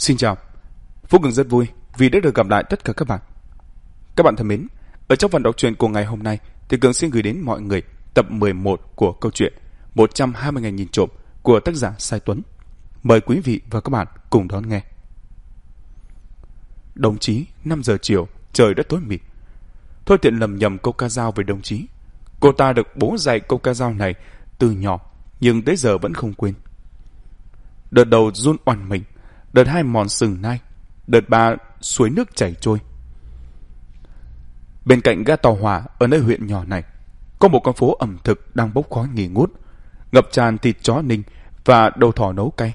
Xin chào. Phúc Cường rất vui vì đã được gặp lại tất cả các bạn. Các bạn thân mến, ở trong phần đọc truyện của ngày hôm nay thì Cường xin gửi đến mọi người tập 11 của câu chuyện 120 ngày nhìn trộm của tác giả Sai Tuấn. Mời quý vị và các bạn cùng đón nghe. Đồng chí, 5 giờ chiều, trời đã tối mịt. Thôi tiện lầm nhầm câu ca dao về đồng chí. Cô ta được bố dạy câu ca dao này từ nhỏ, nhưng tới giờ vẫn không quên. Đợt đầu run oằn mình, đợt hai mòn sừng nai, đợt ba suối nước chảy trôi. Bên cạnh ga tàu hỏa ở nơi huyện nhỏ này, có một con phố ẩm thực đang bốc khói nghỉ ngút, ngập tràn thịt chó ninh và đầu thỏ nấu cay.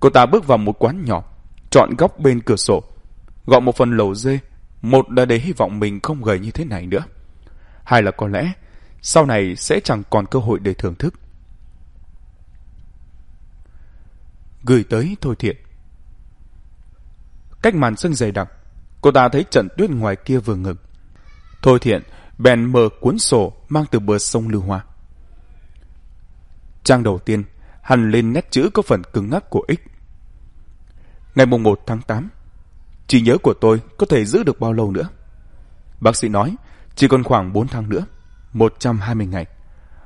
Cô ta bước vào một quán nhỏ, chọn góc bên cửa sổ, gọi một phần lẩu dê, một là để hy vọng mình không gầy như thế này nữa. Hai là có lẽ sau này sẽ chẳng còn cơ hội để thưởng thức. Gửi tới Thôi Thiện Cách màn sân dày đặc, cô ta thấy trận tuyết ngoài kia vừa ngừng. Thôi Thiện bèn mở cuốn sổ mang từ bờ sông Lưu Hoa. Trang đầu tiên, hằn lên nét chữ có phần cứng ngắc của ích Ngày mùng 1 tháng 8, trí nhớ của tôi có thể giữ được bao lâu nữa? Bác sĩ nói, chỉ còn khoảng 4 tháng nữa, 120 ngày.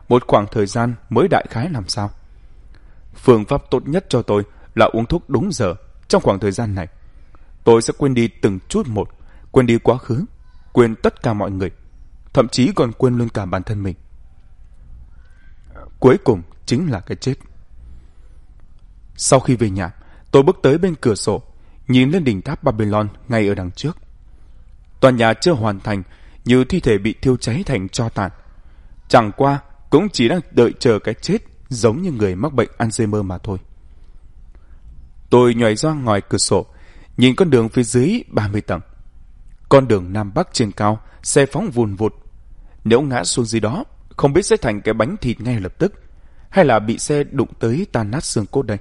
Một khoảng thời gian mới đại khái làm sao? Phương pháp tốt nhất cho tôi là uống thuốc đúng giờ trong khoảng thời gian này. Tôi sẽ quên đi từng chút một, quên đi quá khứ, quên tất cả mọi người, thậm chí còn quên luôn cả bản thân mình. Cuối cùng chính là cái chết. Sau khi về nhà, tôi bước tới bên cửa sổ, nhìn lên đỉnh tháp Babylon ngay ở đằng trước. Tòa nhà chưa hoàn thành, như thi thể bị thiêu cháy thành cho tàn. Chẳng qua, cũng chỉ đang đợi chờ cái chết giống như người mắc bệnh Alzheimer mà thôi. Tôi nhòi ra ngoài cửa sổ, nhìn con đường phía dưới 30 tầng. Con đường Nam Bắc trên cao, xe phóng vùn vụt. Nếu ngã xuống dưới đó, không biết sẽ thành cái bánh thịt ngay lập tức, hay là bị xe đụng tới tan nát xương cốt đây.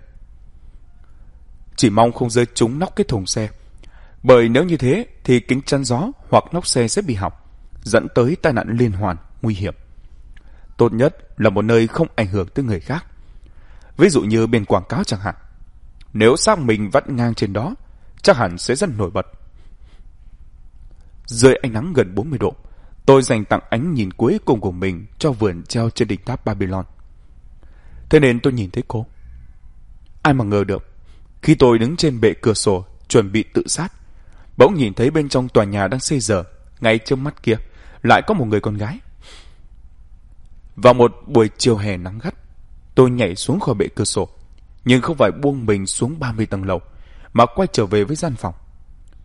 Chỉ mong không rơi trúng nóc cái thùng xe. Bởi nếu như thế thì kính chắn gió hoặc nóc xe sẽ bị hỏng, dẫn tới tai nạn liên hoàn, nguy hiểm. Tốt nhất là một nơi không ảnh hưởng tới người khác. Ví dụ như bên quảng cáo chẳng hạn. Nếu xác mình vắt ngang trên đó, chắc hẳn sẽ rất nổi bật. Dưới ánh nắng gần 40 độ, tôi dành tặng ánh nhìn cuối cùng của mình cho vườn treo trên đỉnh tháp Babylon. Thế nên tôi nhìn thấy cô. Ai mà ngờ được, khi tôi đứng trên bệ cửa sổ chuẩn bị tự sát, bỗng nhìn thấy bên trong tòa nhà đang xây dở, ngay trước mắt kia, lại có một người con gái. Vào một buổi chiều hè nắng gắt, tôi nhảy xuống khỏi bệ cửa sổ, nhưng không phải buông mình xuống 30 tầng lầu, mà quay trở về với gian phòng,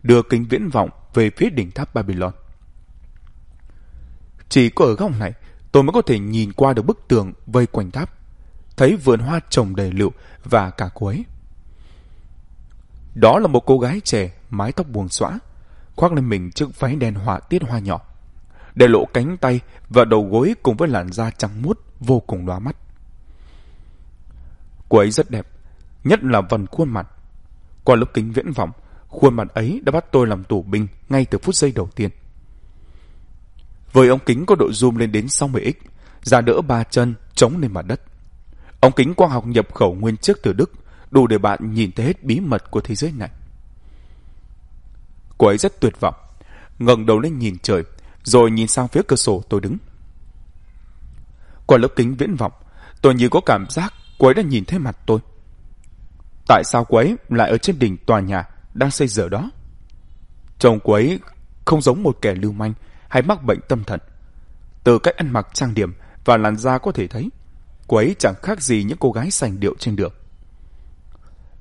đưa kính viễn vọng về phía đỉnh tháp Babylon. Chỉ có ở góc này, tôi mới có thể nhìn qua được bức tường vây quanh tháp, thấy vườn hoa trồng đầy lựu và cả cuối. Đó là một cô gái trẻ, mái tóc buông xõa, khoác lên mình chiếc váy đen họa tiết hoa nhỏ để lộ cánh tay và đầu gối cùng với làn da trắng muốt vô cùng lóa mắt. Cô ấy rất đẹp, nhất là vần khuôn mặt. Qua lớp kính viễn vọng, khuôn mặt ấy đã bắt tôi làm tù binh ngay từ phút giây đầu tiên. Với ống kính có độ zoom lên đến 60x, ra đỡ ba chân chống lên mặt đất. Ống kính quang học nhập khẩu nguyên chiếc từ Đức, đủ để bạn nhìn thấy hết bí mật của thế giới này. Cô ấy rất tuyệt vọng, ngẩng đầu lên nhìn trời, rồi nhìn sang phía cửa sổ tôi đứng. Qua lớp kính viễn vọng, tôi như có cảm giác cô ấy đã nhìn thấy mặt tôi. Tại sao cô ấy lại ở trên đỉnh tòa nhà đang xây dở đó? Chồng cô ấy không giống một kẻ lưu manh hay mắc bệnh tâm thần. Từ cách ăn mặc trang điểm và làn da có thể thấy, cô ấy chẳng khác gì những cô gái sành điệu trên đường.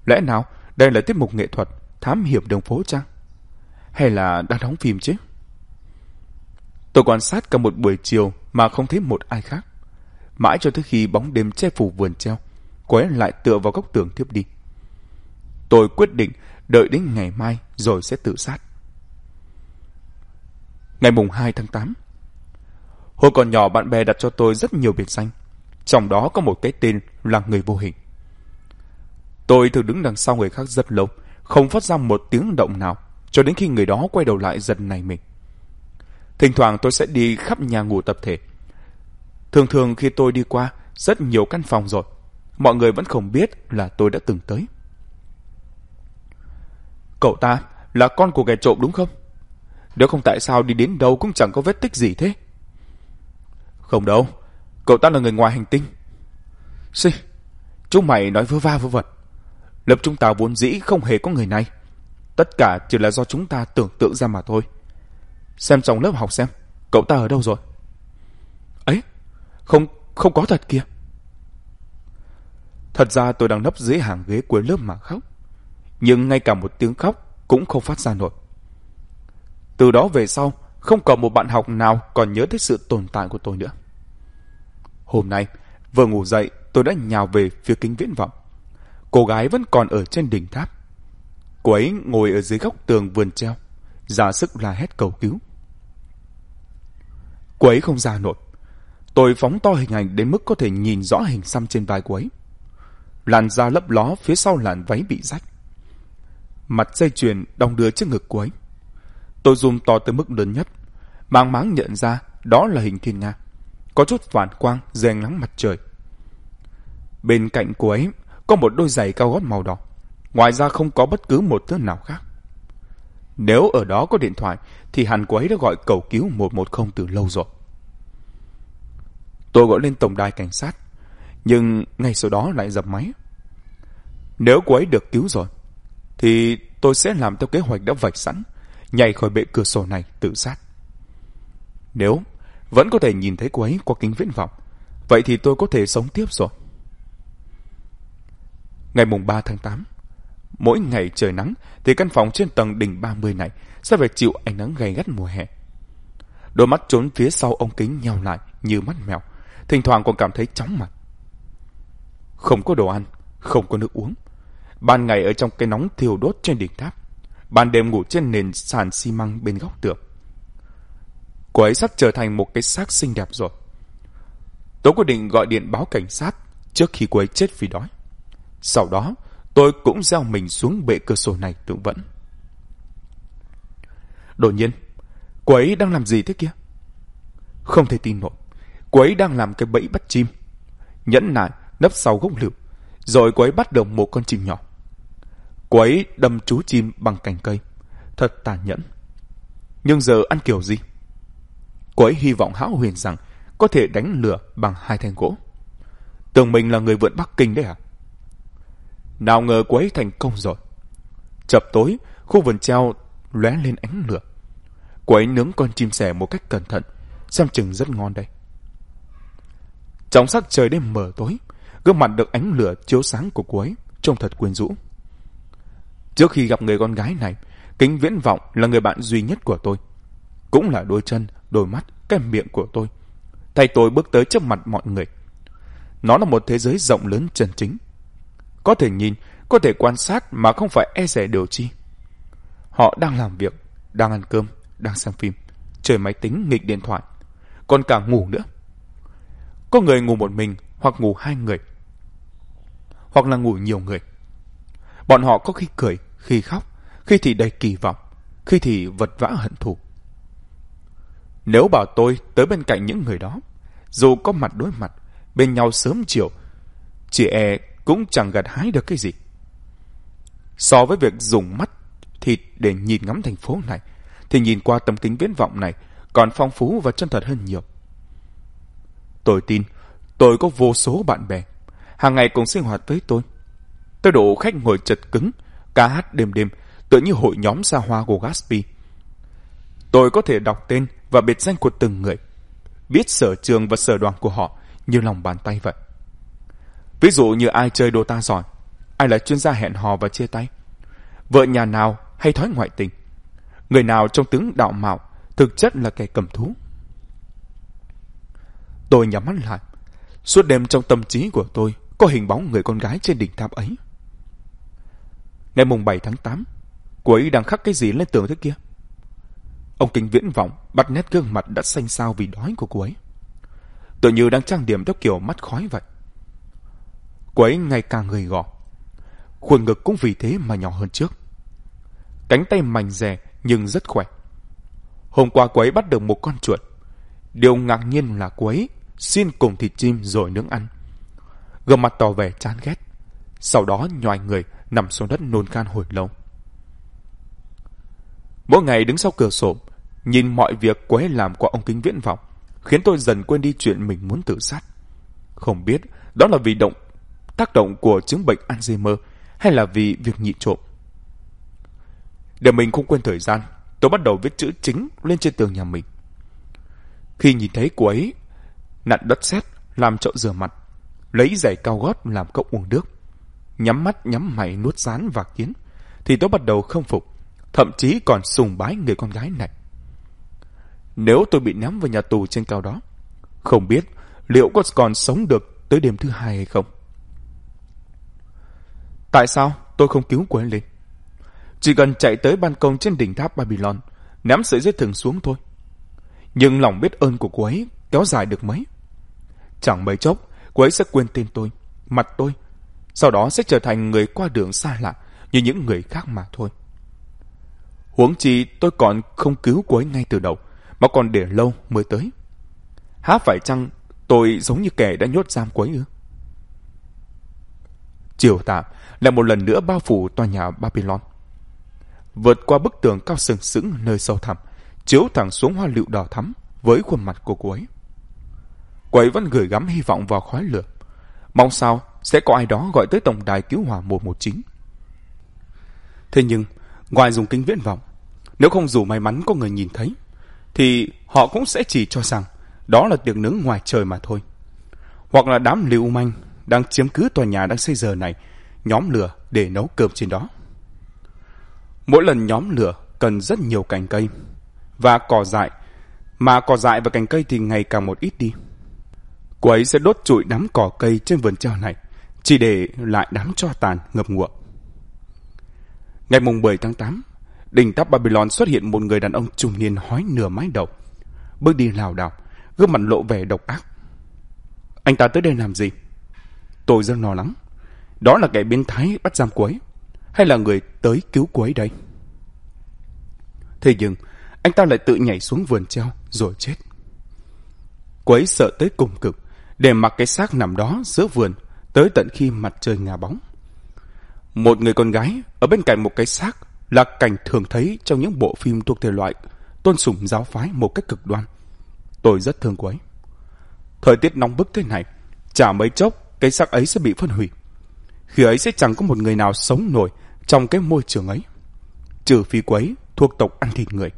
Lẽ nào đây là tiết mục nghệ thuật thám hiểm đường phố chăng? Hay là đang đóng phim chứ? Tôi quan sát cả một buổi chiều mà không thấy một ai khác. Mãi cho tới khi bóng đêm che phủ vườn treo, cô ấy lại tựa vào góc tường tiếp đi. Tôi quyết định đợi đến ngày mai rồi sẽ tự sát. Ngày mùng 2 tháng 8 Hồi còn nhỏ bạn bè đặt cho tôi rất nhiều biệt danh, trong đó có một cái tên là người vô hình. Tôi thường đứng đằng sau người khác rất lâu, không phát ra một tiếng động nào, cho đến khi người đó quay đầu lại giật này mình. Thỉnh thoảng tôi sẽ đi khắp nhà ngủ tập thể. Thường thường khi tôi đi qua rất nhiều căn phòng rồi, mọi người vẫn không biết là tôi đã từng tới. Cậu ta là con của kẻ trộm đúng không? Nếu không tại sao đi đến đâu cũng chẳng có vết tích gì thế? Không đâu, cậu ta là người ngoài hành tinh. Xì, chúng mày nói vơ va vơ vật. lập chúng ta vốn dĩ không hề có người này. Tất cả chỉ là do chúng ta tưởng tượng ra mà thôi. Xem trong lớp học xem, cậu ta ở đâu rồi? Ấy, không, không có thật kia. Thật ra tôi đang nấp dưới hàng ghế cuối lớp mà khóc. Nhưng ngay cả một tiếng khóc cũng không phát ra nổi. Từ đó về sau, không còn một bạn học nào còn nhớ tới sự tồn tại của tôi nữa. Hôm nay, vừa ngủ dậy, tôi đã nhào về phía kính viễn vọng. Cô gái vẫn còn ở trên đỉnh tháp. Cô ấy ngồi ở dưới góc tường vườn treo, ra sức la hét cầu cứu. Cô ấy không ra nổi. Tôi phóng to hình ảnh đến mức có thể nhìn rõ hình xăm trên vai cô ấy. Làn da lấp ló phía sau làn váy bị rách. Mặt dây chuyền đong đưa trước ngực cô ấy. Tôi zoom to tới mức lớn nhất, mang máng nhận ra đó là hình thiên nga. Có chút phản quang dưới ánh nắng mặt trời. Bên cạnh cô ấy có một đôi giày cao gót màu đỏ. Ngoài ra không có bất cứ một thứ nào khác. Nếu ở đó có điện thoại thì hẳn cô ấy đã gọi cầu cứu 110 từ lâu rồi. Tôi gọi lên tổng đài cảnh sát, nhưng ngay sau đó lại dập máy. Nếu cô ấy được cứu rồi, thì tôi sẽ làm theo kế hoạch đã vạch sẵn, nhảy khỏi bệ cửa sổ này tự sát. Nếu vẫn có thể nhìn thấy cô ấy qua kính viễn vọng, vậy thì tôi có thể sống tiếp rồi. Ngày mùng 3 tháng 8, mỗi ngày trời nắng thì căn phòng trên tầng đỉnh 30 này sẽ phải chịu ánh nắng gay gắt mùa hè. Đôi mắt trốn phía sau ống kính nheo lại như mắt mèo, thỉnh thoảng còn cảm thấy chóng mặt. Không có đồ ăn, không có nước uống. Ban ngày ở trong cái nóng thiêu đốt trên đỉnh tháp, ban đêm ngủ trên nền sàn xi măng bên góc tường. Cô ấy sắp trở thành một cái xác xinh đẹp rồi. Tôi quyết định gọi điện báo cảnh sát trước khi cô ấy chết vì đói. Sau đó, tôi cũng gieo mình xuống bệ cửa sổ này tự vẫn. Đột nhiên, cô ấy đang làm gì thế kia? Không thể tin nổi, cô ấy đang làm cái bẫy bắt chim. Nhẫn nại, nấp sau gốc lựu, rồi cô ấy bắt được một con chim nhỏ. Cô ấy đâm chú chim bằng cành cây. Thật tàn nhẫn. Nhưng giờ ăn kiểu gì? Cô ấy hy vọng hão huyền rằng có thể đánh lửa bằng hai thanh gỗ. Tưởng mình là người vượn Bắc Kinh đấy à? Nào ngờ cô ấy thành công rồi. Chập tối, khu vườn treo lóe lên ánh lửa. Cô ấy nướng con chim sẻ một cách cẩn thận, xem chừng rất ngon đây. Trong sắc trời đêm mờ tối, gương mặt được ánh lửa chiếu sáng của cô ấy trông thật quyến rũ. Trước khi gặp người con gái này, kính viễn vọng là người bạn duy nhất của tôi. Cũng là đôi chân, đôi mắt, cái miệng của tôi. Thay tôi bước tới trước mặt mọi người. Nó là một thế giới rộng lớn chân chính. Có thể nhìn, có thể quan sát mà không phải e rẻ điều chi. Họ đang làm việc, đang ăn cơm, đang xem phim, chơi máy tính, nghịch điện thoại. Còn cả ngủ nữa. Có người ngủ một mình hoặc ngủ hai người. Hoặc là ngủ nhiều người. Bọn họ có khi cười, khi khóc, khi thì đầy kỳ vọng, khi thì vật vã hận thù. Nếu bảo tôi tới bên cạnh những người đó, dù có mặt đối mặt, bên nhau sớm chiều, chị e cũng chẳng gặt hái được cái gì. So với việc dùng mắt thịt để nhìn ngắm thành phố này, thì nhìn qua tấm kính viễn vọng này còn phong phú và chân thật hơn nhiều. Tôi tin, tôi có vô số bạn bè, hàng ngày cùng sinh hoạt với tôi. Tôi độ khách ngồi chật cứng, ca hát đêm đêm, tựa như hội nhóm xa hoa của Gatsby. Tôi có thể đọc tên và biệt danh của từng người, biết sở trường và sở đoàn của họ như lòng bàn tay vậy. Ví dụ như ai chơi Dota giỏi, ai là chuyên gia hẹn hò và chia tay, vợ nhà nào hay thói ngoại tình, người nào trong tướng đạo mạo thực chất là kẻ cầm thú. Tôi nhắm mắt lại, suốt đêm trong tâm trí của tôi có hình bóng người con gái trên đỉnh tháp ấy. Ngày mùng 7 tháng 8, cô ấy đang khắc cái gì lên tường thế kia? Ông Kinh viễn vọng bắt nét gương mặt đã xanh xao vì đói của cô ấy. Tự như đang trang điểm theo kiểu mắt khói vậy. Cô ấy ngày càng gầy gò. Khuôn ngực cũng vì thế mà nhỏ hơn trước. Cánh tay mảnh rè nhưng rất khỏe. Hôm qua cô ấy bắt được một con chuột. Điều ngạc nhiên là cô ấy xin cùng thịt chim rồi nướng ăn. Gương mặt tỏ vẻ chán ghét. Sau đó nhòi người nằm xuống đất nôn khan hồi lâu. Mỗi ngày đứng sau cửa sổ, nhìn mọi việc cô ấy làm qua ông kính viễn vọng, khiến tôi dần quên đi chuyện mình muốn tự sát. Không biết đó là vì động tác động của chứng bệnh Alzheimer hay là vì việc nhịn trộm. Để mình không quên thời gian, tôi bắt đầu viết chữ chính lên trên tường nhà mình. Khi nhìn thấy cô ấy nặn đất sét làm chậu rửa mặt, lấy giày cao gót làm cốc uống nước, nhắm mắt nhắm mày nuốt rán và kiến, thì tôi bắt đầu không phục, thậm chí còn sùng bái người con gái này. Nếu tôi bị ném vào nhà tù trên cao đó, không biết liệu có còn sống được tới đêm thứ hai hay không. Tại sao tôi không cứu cô ấy lên? Chỉ cần chạy tới ban công trên đỉnh tháp Babylon, ném sợi dây thừng xuống thôi. Nhưng lòng biết ơn của cô ấy kéo dài được mấy. Chẳng mấy chốc, cô ấy sẽ quên tên tôi, mặt tôi. Sau đó sẽ trở thành người qua đường xa lạ như những người khác mà thôi. Huống chi tôi còn không cứu cô ấy ngay từ đầu, mà còn để lâu mới tới. Há phải chăng tôi giống như kẻ đã nhốt giam cô ấy ư? Chiều tạm lại một lần nữa bao phủ tòa nhà Babylon. Vượt qua bức tường cao sừng sững nơi sâu thẳm, chiếu thẳng xuống hoa lựu đỏ thắm với khuôn mặt của cô ấy. Cô ấy vẫn gửi gắm hy vọng vào khói lửa. Mong sao sẽ có ai đó gọi tới tổng đài cứu hỏa 119. Thế nhưng, ngoài dùng kính viễn vọng, nếu không dù may mắn có người nhìn thấy, thì họ cũng sẽ chỉ cho rằng đó là tiệc nướng ngoài trời mà thôi. Hoặc là đám lưu manh đang chiếm cứ tòa nhà đang xây giờ này, nhóm lửa để nấu cơm trên đó. Mỗi lần nhóm lửa cần rất nhiều cành cây và cỏ dại, mà cỏ dại và cành cây thì ngày càng một ít đi. Cô ấy sẽ đốt trụi đám cỏ cây trên vườn treo này, chỉ để lại đám cho tàn ngập ngụa. Ngày mùng 10 tháng 8, đỉnh tháp Babylon xuất hiện một người đàn ông trung niên hói nửa mái đầu, bước đi lảo đảo, gương mặt lộ vẻ độc ác. Anh ta tới đây làm gì? Tôi rất lo lắng. Đó là kẻ biến thái bắt giam cô ấy, hay là người tới cứu cô ấy đây? Thế nhưng, anh ta lại tự nhảy xuống vườn treo rồi chết. Cô ấy sợ tới cùng cực, để mặc cái xác nằm đó giữa vườn tới tận khi mặt trời ngả bóng. Một người con gái ở bên cạnh một cái xác là cảnh thường thấy trong những bộ phim thuộc thể loại tôn sùng giáo phái một cách cực đoan. Tôi rất thương cô ấy. Thời tiết nóng bức thế này, chả mấy chốc cái xác ấy sẽ bị phân hủy. Khi ấy sẽ chẳng có một người nào sống nổi trong cái môi trường ấy. Trừ phi quấy thuộc tộc ăn thịt người.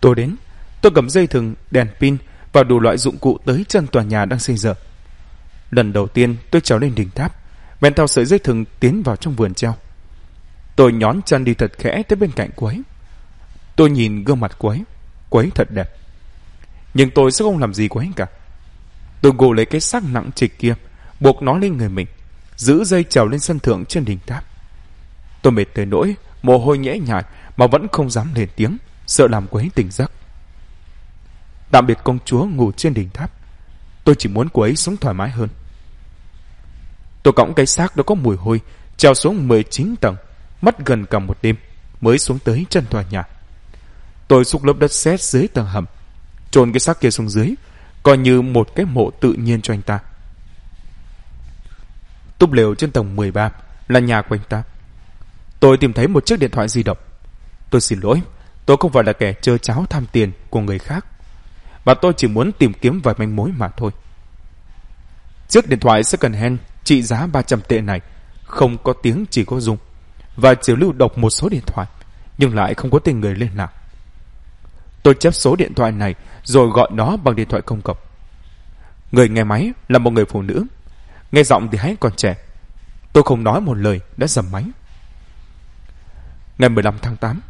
Tôi đến, tôi cầm dây thừng, đèn pin và đủ loại dụng cụ tới chân tòa nhà đang xây dựng. Lần đầu tiên tôi trèo lên đỉnh tháp, bèn theo sợi dây thừng tiến vào trong vườn treo. Tôi nhón chân đi thật khẽ tới bên cạnh quấy. Tôi nhìn gương mặt quấy, quấy thật đẹp. Nhưng tôi sẽ không làm gì quấy cả. Tôi gồ lấy cái xác nặng trịch kia, buộc nó lên người mình, giữ dây trèo lên sân thượng trên đỉnh tháp. Tôi mệt tới nỗi, mồ hôi nhễ nhại mà vẫn không dám lên tiếng, sợ làm quấy tỉnh giấc. Tạm biệt công chúa ngủ trên đỉnh tháp. Tôi chỉ muốn cô ấy sống thoải mái hơn. Tôi cõng cái xác đó có mùi hôi, trèo xuống 19 tầng, mất gần cả một đêm, mới xuống tới chân tòa nhà. Tôi xúc lớp đất sét dưới tầng hầm, trồn cái xác kia xuống dưới, coi như một cái mộ tự nhiên cho anh ta. Túp lều trên tầng 13 là nhà của anh ta. Tôi tìm thấy một chiếc điện thoại di động. Tôi xin lỗi, tôi không phải là kẻ chơi cháo tham tiền của người khác. Và tôi chỉ muốn tìm kiếm vài manh mối mà thôi. Chiếc điện thoại second hand trị giá 300 tệ này không có tiếng chỉ có dùng và chiều lưu đọc một số điện thoại nhưng lại không có tên người liên lạc. Tôi chép số điện thoại này, rồi gọi nó bằng điện thoại công cộng. Người nghe máy là một người phụ nữ. Nghe giọng thì hãy còn trẻ. Tôi không nói một lời, đã dầm máy. Ngày 15 tháng 8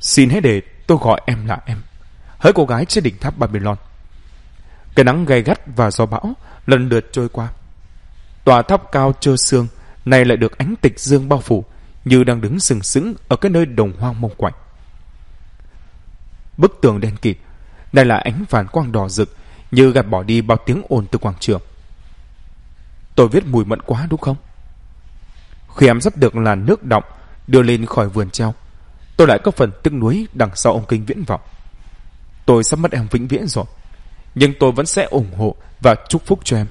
Xin hãy để tôi gọi em là em. Hỡi cô gái trên đỉnh tháp Babylon. Cái nắng gay gắt và gió bão lần lượt trôi qua. Tòa tháp cao trơ xương này lại được ánh tịch dương bao phủ, như đang đứng sừng sững ở cái nơi đồng hoang mông quạnh. Bức tường đen kịt, đây là ánh phản quang đỏ rực như gạt bỏ đi bao tiếng ồn từ quảng trường. Tôi viết mùi mận quá đúng không? Khi em dắt được làn nước động đưa lên khỏi vườn treo, tôi lại có phần tức nuối đằng sau ông kinh viễn vọng. Tôi sắp mất em vĩnh viễn rồi, nhưng tôi vẫn sẽ ủng hộ và chúc phúc cho em.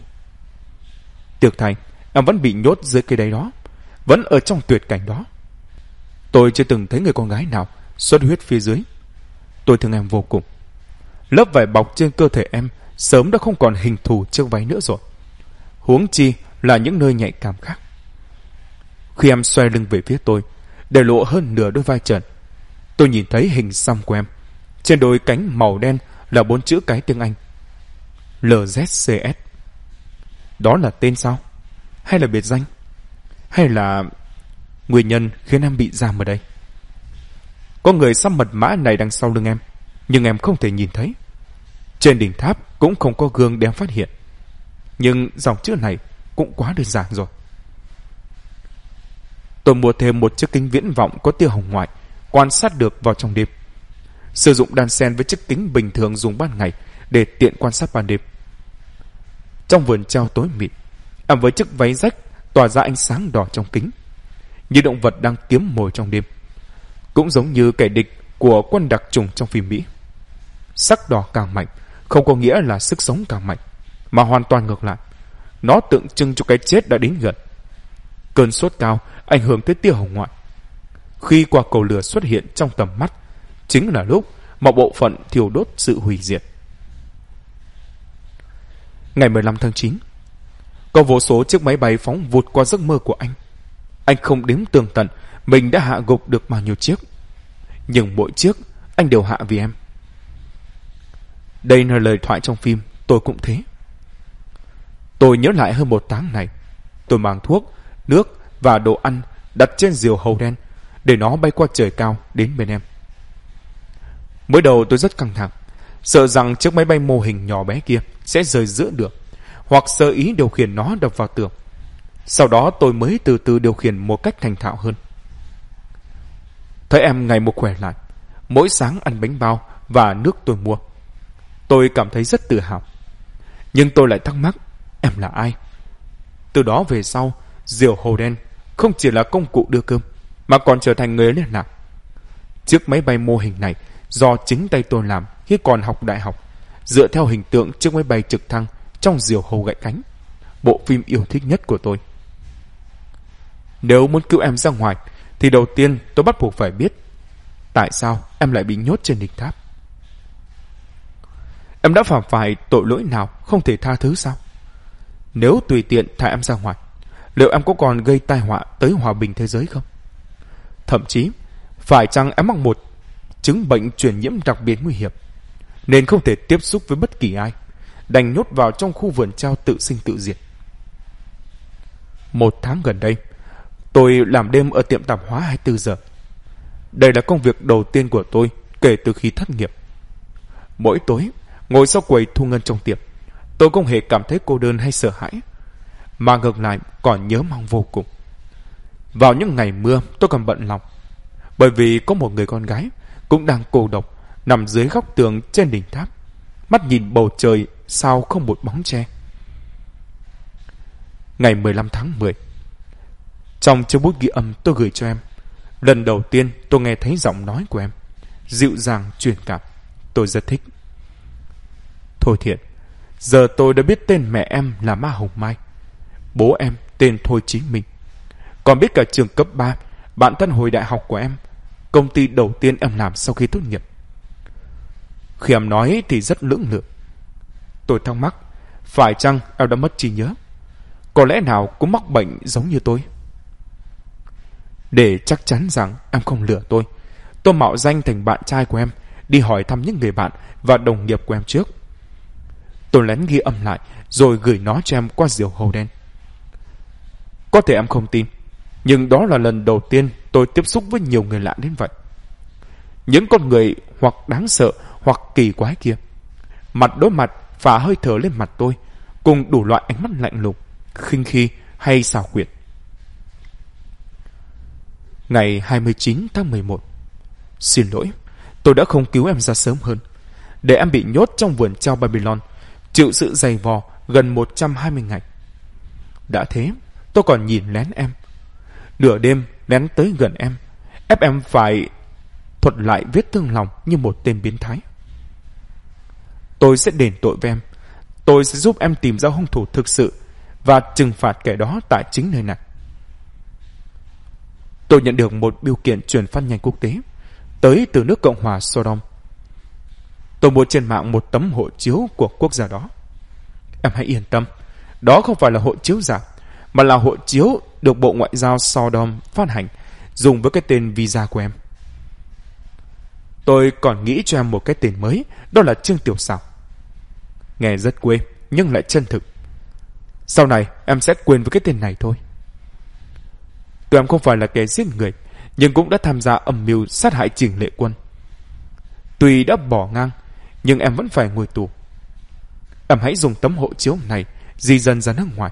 Tiệc thành, em vẫn bị nhốt dưới cây đáy đó, vẫn ở trong tuyệt cảnh đó. Tôi chưa từng thấy người con gái nào xuất huyết phía dưới. Tôi thương em vô cùng. Lớp vải bọc trên cơ thể em sớm đã không còn hình thù chiếc váy nữa rồi. Huống chi là những nơi nhạy cảm khác. Khi em xoay lưng về phía tôi, để lộ hơn nửa đôi vai trần, tôi nhìn thấy hình xăm của em. Trên đôi cánh màu đen là bốn chữ cái tiếng Anh. LZCS. Đó là tên sao? Hay là biệt danh? Hay là nguyên nhân khiến em bị giam ở đây? Có người xăm mật mã này đằng sau lưng em, nhưng em không thể nhìn thấy. Trên đỉnh tháp cũng không có gương để em phát hiện. Nhưng dòng chữ này cũng quá đơn giản rồi. Tôi mua thêm một chiếc kính viễn vọng có tia hồng ngoại, quan sát được vào trong đêm. Sử dụng đan sen với chiếc kính bình thường dùng ban ngày để tiện quan sát ban đêm. Trong vườn treo tối mịt, em với chiếc váy rách tỏa ra ánh sáng đỏ trong kính. Như động vật đang kiếm mồi trong đêm. Cũng giống như kẻ địch của quân đặc trùng trong phim Mỹ. Sắc đỏ càng mạnh, không có nghĩa là sức sống càng mạnh, mà hoàn toàn ngược lại. Nó tượng trưng cho cái chết đã đến gần. Cơn sốt cao ảnh hưởng tới tia hồng ngoại. Khi quả cầu lửa xuất hiện trong tầm mắt, chính là lúc mà bộ phận thiêu đốt sự hủy diệt. Ngày 15 tháng 9, có vô số chiếc máy bay phóng vụt qua giấc mơ của anh. Anh không đếm tường tận mình đã hạ gục được bao nhiêu chiếc. Nhưng mỗi chiếc anh đều hạ vì em. Đây là lời thoại trong phim, tôi cũng thế. Tôi nhớ lại hơn một tháng này. Tôi mang thuốc, nước và đồ ăn đặt trên diều hầu đen để nó bay qua trời cao đến bên em. Mới đầu tôi rất căng thẳng, sợ rằng chiếc máy bay mô hình nhỏ bé kia sẽ rời giữa được, hoặc sơ ý điều khiển nó đập vào tường. Sau đó tôi mới từ từ điều khiển một cách thành thạo hơn. Thấy em ngày một khỏe lại, mỗi sáng ăn bánh bao và nước tôi mua. Tôi cảm thấy rất tự hào. Nhưng tôi lại thắc mắc, em là ai? Từ đó về sau, Diều Hồ Đen không chỉ là công cụ đưa cơm, mà còn trở thành người liên lạc. Chiếc máy bay mô hình này do chính tay tôi làm khi còn học đại học, dựa theo hình tượng chiếc máy bay trực thăng trong Diều Hầu Gãy Cánh, bộ phim yêu thích nhất của tôi. Nếu muốn cứu em ra ngoài, thì đầu tiên tôi bắt buộc phải biết tại sao em lại bị nhốt trên đỉnh tháp. Em đã phạm phải tội lỗi nào không thể tha thứ sao? Nếu tùy tiện thả em ra ngoài, liệu em có còn gây tai họa tới hòa bình thế giới không? Thậm chí, phải chăng em mắc một chứng bệnh truyền nhiễm đặc biệt nguy hiểm, nên không thể tiếp xúc với bất kỳ ai, đành nhốt vào trong khu vườn trao tự sinh tự diệt. Một tháng gần đây, tôi làm đêm ở tiệm tạp hóa 24 giờ. Đây là công việc đầu tiên của tôi kể từ khi thất nghiệp. Mỗi tối, ngồi sau quầy thu ngân trong tiệm, tôi không hề cảm thấy cô đơn hay sợ hãi mà ngược lại còn nhớ mong vô cùng. Vào những ngày mưa tôi còn bận lòng, bởi vì có một người con gái cũng đang cô độc nằm dưới góc tường trên đỉnh tháp, mắt nhìn bầu trời sao không một bóng tre. Ngày 15 tháng 10 trong chiếc bút ghi âm tôi gửi cho em, lần đầu tiên tôi nghe thấy giọng nói của em, dịu dàng truyền cảm, tôi rất thích. Thôi thiện, giờ tôi đã biết tên mẹ em là Ma Hồng Mai. Bố em tên Thôi Chí Minh. Còn biết cả trường cấp 3, bạn thân hồi đại học của em, công ty đầu tiên em làm sau khi tốt nghiệp. Khi em nói thì rất lưỡng lự. Tôi thắc mắc, phải chăng em đã mất trí nhớ? Có lẽ nào cũng mắc bệnh giống như tôi? Để chắc chắn rằng em không lừa tôi, tôi mạo danh thành bạn trai của em, đi hỏi thăm những người bạn và đồng nghiệp của em trước. Tôi lén ghi âm lại, rồi gửi nó cho em qua diều hầu đen. Có thể em không tin, nhưng đó là lần đầu tiên tôi tiếp xúc với nhiều người lạ đến vậy. Những con người hoặc đáng sợ hoặc kỳ quái kia. Mặt đối mặt và hơi thở lên mặt tôi, cùng đủ loại ánh mắt lạnh lùng, khinh khi hay xào quyệt. Ngày 29 tháng 11 Xin lỗi, tôi đã không cứu em ra sớm hơn. Để em bị nhốt trong vườn treo Babylon, chịu sự dày vò gần 120 ngày. Đã thế, tôi còn nhìn lén em. Nửa đêm lén tới gần em, ép em phải thuật lại vết thương lòng như một tên biến thái. Tôi sẽ đền tội với em. Tôi sẽ giúp em tìm ra hung thủ thực sự và trừng phạt kẻ đó tại chính nơi này tôi nhận được một biểu kiện chuyển phát nhanh quốc tế tới từ nước Cộng hòa Sodom. Tôi mua trên mạng một tấm hộ chiếu của quốc gia đó. Em hãy yên tâm, đó không phải là hộ chiếu giả, mà là hộ chiếu được Bộ Ngoại giao Sodom phát hành, dùng với cái tên visa của em. Tôi còn nghĩ cho em một cái tên mới, đó là Trương Tiểu Sảo. Nghe rất quê, nhưng lại chân thực. Sau này, em sẽ quên với cái tên này thôi. Tụi em không phải là kẻ giết người, nhưng cũng đã tham gia âm mưu sát hại Trình Lệ Quân. Tuy đã bỏ ngang, nhưng em vẫn phải ngồi tù. Em hãy dùng tấm hộ chiếu này di dân ra nước ngoài.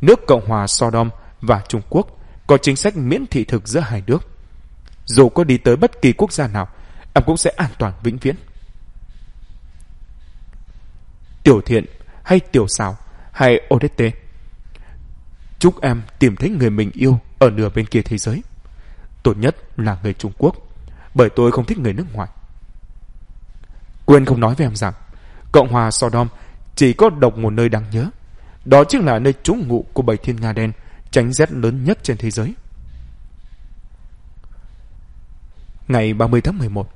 Nước Cộng hòa Sodom và Trung Quốc có chính sách miễn thị thực giữa hai nước. Dù có đi tới bất kỳ quốc gia nào, em cũng sẽ an toàn vĩnh viễn. Tiểu thiện hay tiểu xảo hay Odette. Chúc em tìm thấy người mình yêu ở nửa bên kia thế giới. Tốt nhất là người Trung Quốc, bởi tôi không thích người nước ngoài. Quên không nói với em rằng, Cộng hòa Sodom chỉ có độc một nơi đáng nhớ. Đó chính là nơi trú ngụ của bầy thiên nga đen, tránh rét lớn nhất trên thế giới. Ngày 30 tháng 11,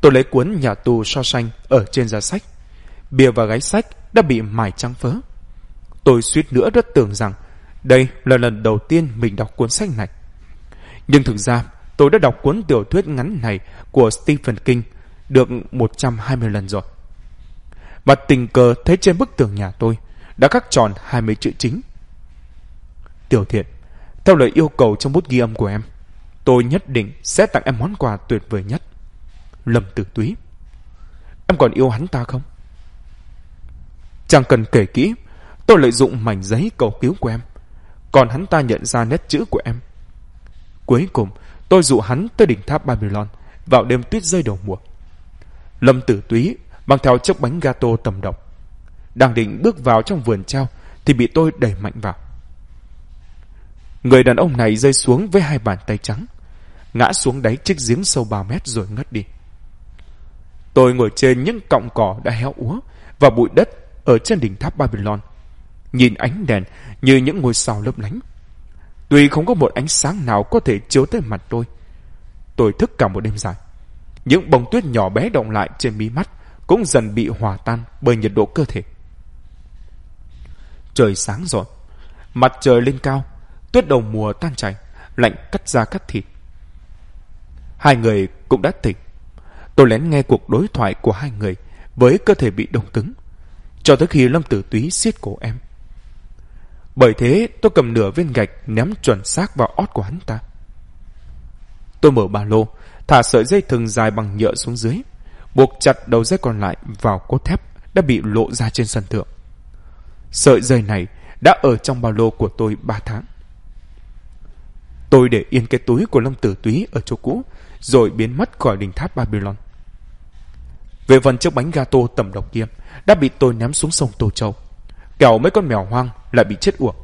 tôi lấy cuốn nhà tù so sanh ở trên giá sách. Bìa và gáy sách đã bị mài trắng phớ. Tôi suýt nữa rất tưởng rằng đây là lần đầu tiên mình đọc cuốn sách này. Nhưng thực ra, tôi đã đọc cuốn tiểu thuyết ngắn này của Stephen King được 120 lần rồi. Và tình cờ thấy trên bức tường nhà tôi đã khắc tròn 20 chữ chính. Tiểu thiện, theo lời yêu cầu trong bút ghi âm của em, tôi nhất định sẽ tặng em món quà tuyệt vời nhất. Lâm tử túy. Em còn yêu hắn ta không? Chẳng cần kể kỹ, tôi lợi dụng mảnh giấy cầu cứu của em. Còn hắn ta nhận ra nét chữ của em. Cuối cùng, tôi dụ hắn tới đỉnh tháp Babylon vào đêm tuyết rơi đầu mùa. Lâm Tử Túy mang theo chiếc bánh gato tầm độc. Đang định bước vào trong vườn treo thì bị tôi đẩy mạnh vào. Người đàn ông này rơi xuống với hai bàn tay trắng, ngã xuống đáy chiếc giếng sâu 3 mét rồi ngất đi. Tôi ngồi trên những cọng cỏ đã héo úa và bụi đất ở trên đỉnh tháp Babylon, nhìn ánh đèn như những ngôi sao lấp lánh. Tuy không có một ánh sáng nào có thể chiếu tới mặt tôi, tôi thức cả một đêm dài. Những bông tuyết nhỏ bé động lại trên mí mắt cũng dần bị hòa tan bởi nhiệt độ cơ thể. Trời sáng rồi, mặt trời lên cao, tuyết đầu mùa tan chảy, lạnh cắt da cắt thịt. Hai người cũng đã tỉnh. Tôi lén nghe cuộc đối thoại của hai người với cơ thể bị đông cứng, cho tới khi Lâm Tử Túy siết cổ em. Bởi thế tôi cầm nửa viên gạch ném chuẩn xác vào ót của hắn ta. Tôi mở ba lô, thả sợi dây thừng dài bằng nhựa xuống dưới, buộc chặt đầu dây còn lại vào cốt thép đã bị lộ ra trên sân thượng. Sợi dây này đã ở trong ba lô của tôi ba tháng. Tôi để yên cái túi của Lâm Tử Túy ở chỗ cũ, rồi biến mất khỏi đỉnh tháp Babylon. Về phần chiếc bánh gato tầm độc kia đã bị tôi ném xuống sông Tô Châu. Kẻo mấy con mèo hoang lại bị chết uổng.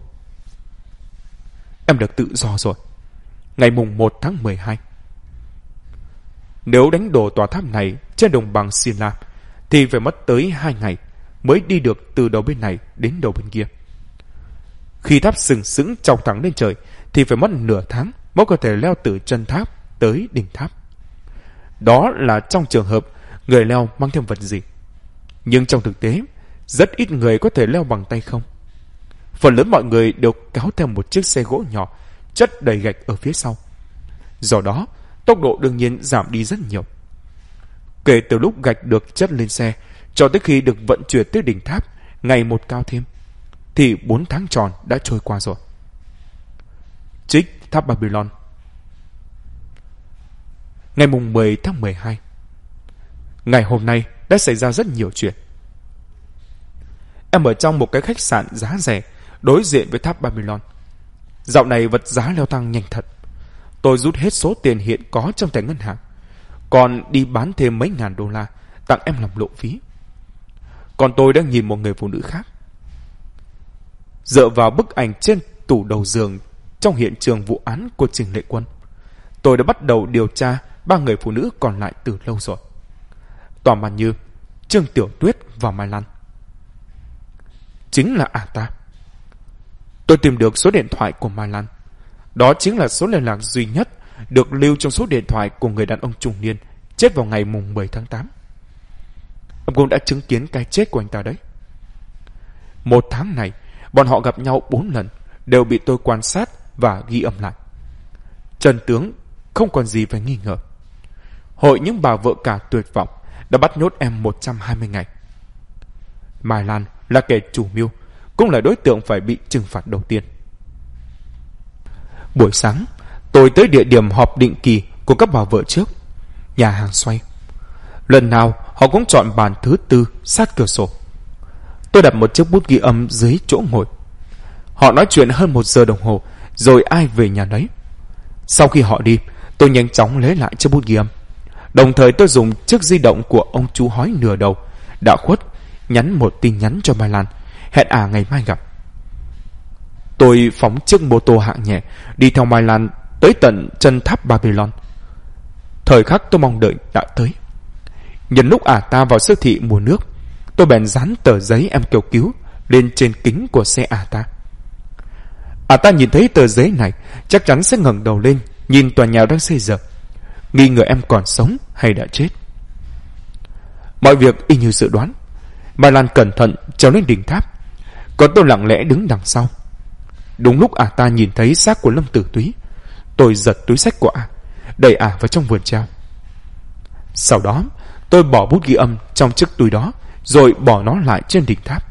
Em được tự do rồi. Ngày mùng 1 tháng 12. Nếu đánh đổ tòa tháp này trên đồng bằng Sina, thì phải mất tới hai ngày mới đi được từ đầu bên này đến đầu bên kia. Khi tháp sừng sững trọng thẳng lên trời, thì phải mất nửa tháng mới có thể leo từ chân tháp tới đỉnh tháp. Đó là trong trường hợp người leo mang thêm vật gì. Nhưng trong thực tế, rất ít người có thể leo bằng tay không. Phần lớn mọi người đều kéo theo một chiếc xe gỗ nhỏ chất đầy gạch ở phía sau. Do đó, tốc độ đương nhiên giảm đi rất nhiều. Kể từ lúc gạch được chất lên xe, cho tới khi được vận chuyển tới đỉnh tháp, ngày một cao thêm, thì 4 tháng tròn đã trôi qua rồi. Trích tháp Babylon Ngày mùng 10 tháng 12 Ngày hôm nay đã xảy ra rất nhiều chuyện. Em ở trong một cái khách sạn giá rẻ đối diện với tháp Babylon. Dạo này vật giá leo tăng nhanh thật. Tôi rút hết số tiền hiện có trong thẻ ngân hàng. Còn đi bán thêm mấy ngàn đô la tặng em làm lộ phí. Còn tôi đang nhìn một người phụ nữ khác. Dựa vào bức ảnh trên tủ đầu giường trong hiện trường vụ án của Trình Lệ Quân, tôi đã bắt đầu điều tra ba người phụ nữ còn lại từ lâu rồi. Toàn bàn như Trương Tiểu Tuyết và Mai Lan. Chính là ả ta. Tôi tìm được số điện thoại của Mai Lan. Đó chính là số liên lạc duy nhất được lưu trong số điện thoại của người đàn ông trung niên chết vào ngày mùng 10 tháng 8. Ông cũng đã chứng kiến cái chết của anh ta đấy. Một tháng này, bọn họ gặp nhau bốn lần, đều bị tôi quan sát và ghi âm lại. Trần Tướng không còn gì phải nghi ngờ. Hội những bà vợ cả tuyệt vọng đã bắt nhốt em 120 ngày. Mai Lan là kẻ chủ mưu, cũng là đối tượng phải bị trừng phạt đầu tiên. Buổi sáng, tôi tới địa điểm họp định kỳ của các bà vợ trước, nhà hàng xoay. Lần nào họ cũng chọn bàn thứ tư sát cửa sổ. Tôi đặt một chiếc bút ghi âm dưới chỗ ngồi. Họ nói chuyện hơn một giờ đồng hồ, rồi ai về nhà đấy. Sau khi họ đi, tôi nhanh chóng lấy lại chiếc bút ghi âm. Đồng thời tôi dùng chiếc di động của ông chú hói nửa đầu, đã khuất, nhắn một tin nhắn cho Mai Lan, hẹn à ngày mai gặp. Tôi phóng chiếc mô tô hạng nhẹ, đi theo Mai Lan tới tận chân tháp Babylon. Thời khắc tôi mong đợi đã tới. Nhân lúc ả à ta vào siêu thị mua nước, tôi bèn dán tờ giấy em kêu cứu lên trên kính của xe ả à ta. Ả à ta nhìn thấy tờ giấy này, chắc chắn sẽ ngẩng đầu lên, nhìn tòa nhà đang xây dựng. Nghi ngờ em còn sống hay đã chết. Mọi việc y như dự đoán. Mai Lan cẩn thận trèo lên đỉnh tháp. Còn tôi lặng lẽ đứng đằng sau. Đúng lúc ả ta nhìn thấy xác của Lâm Tử Túy, tôi giật túi sách của ả, đẩy ả vào trong vườn treo. Sau đó, tôi bỏ bút ghi âm trong chiếc túi đó, rồi bỏ nó lại trên đỉnh tháp.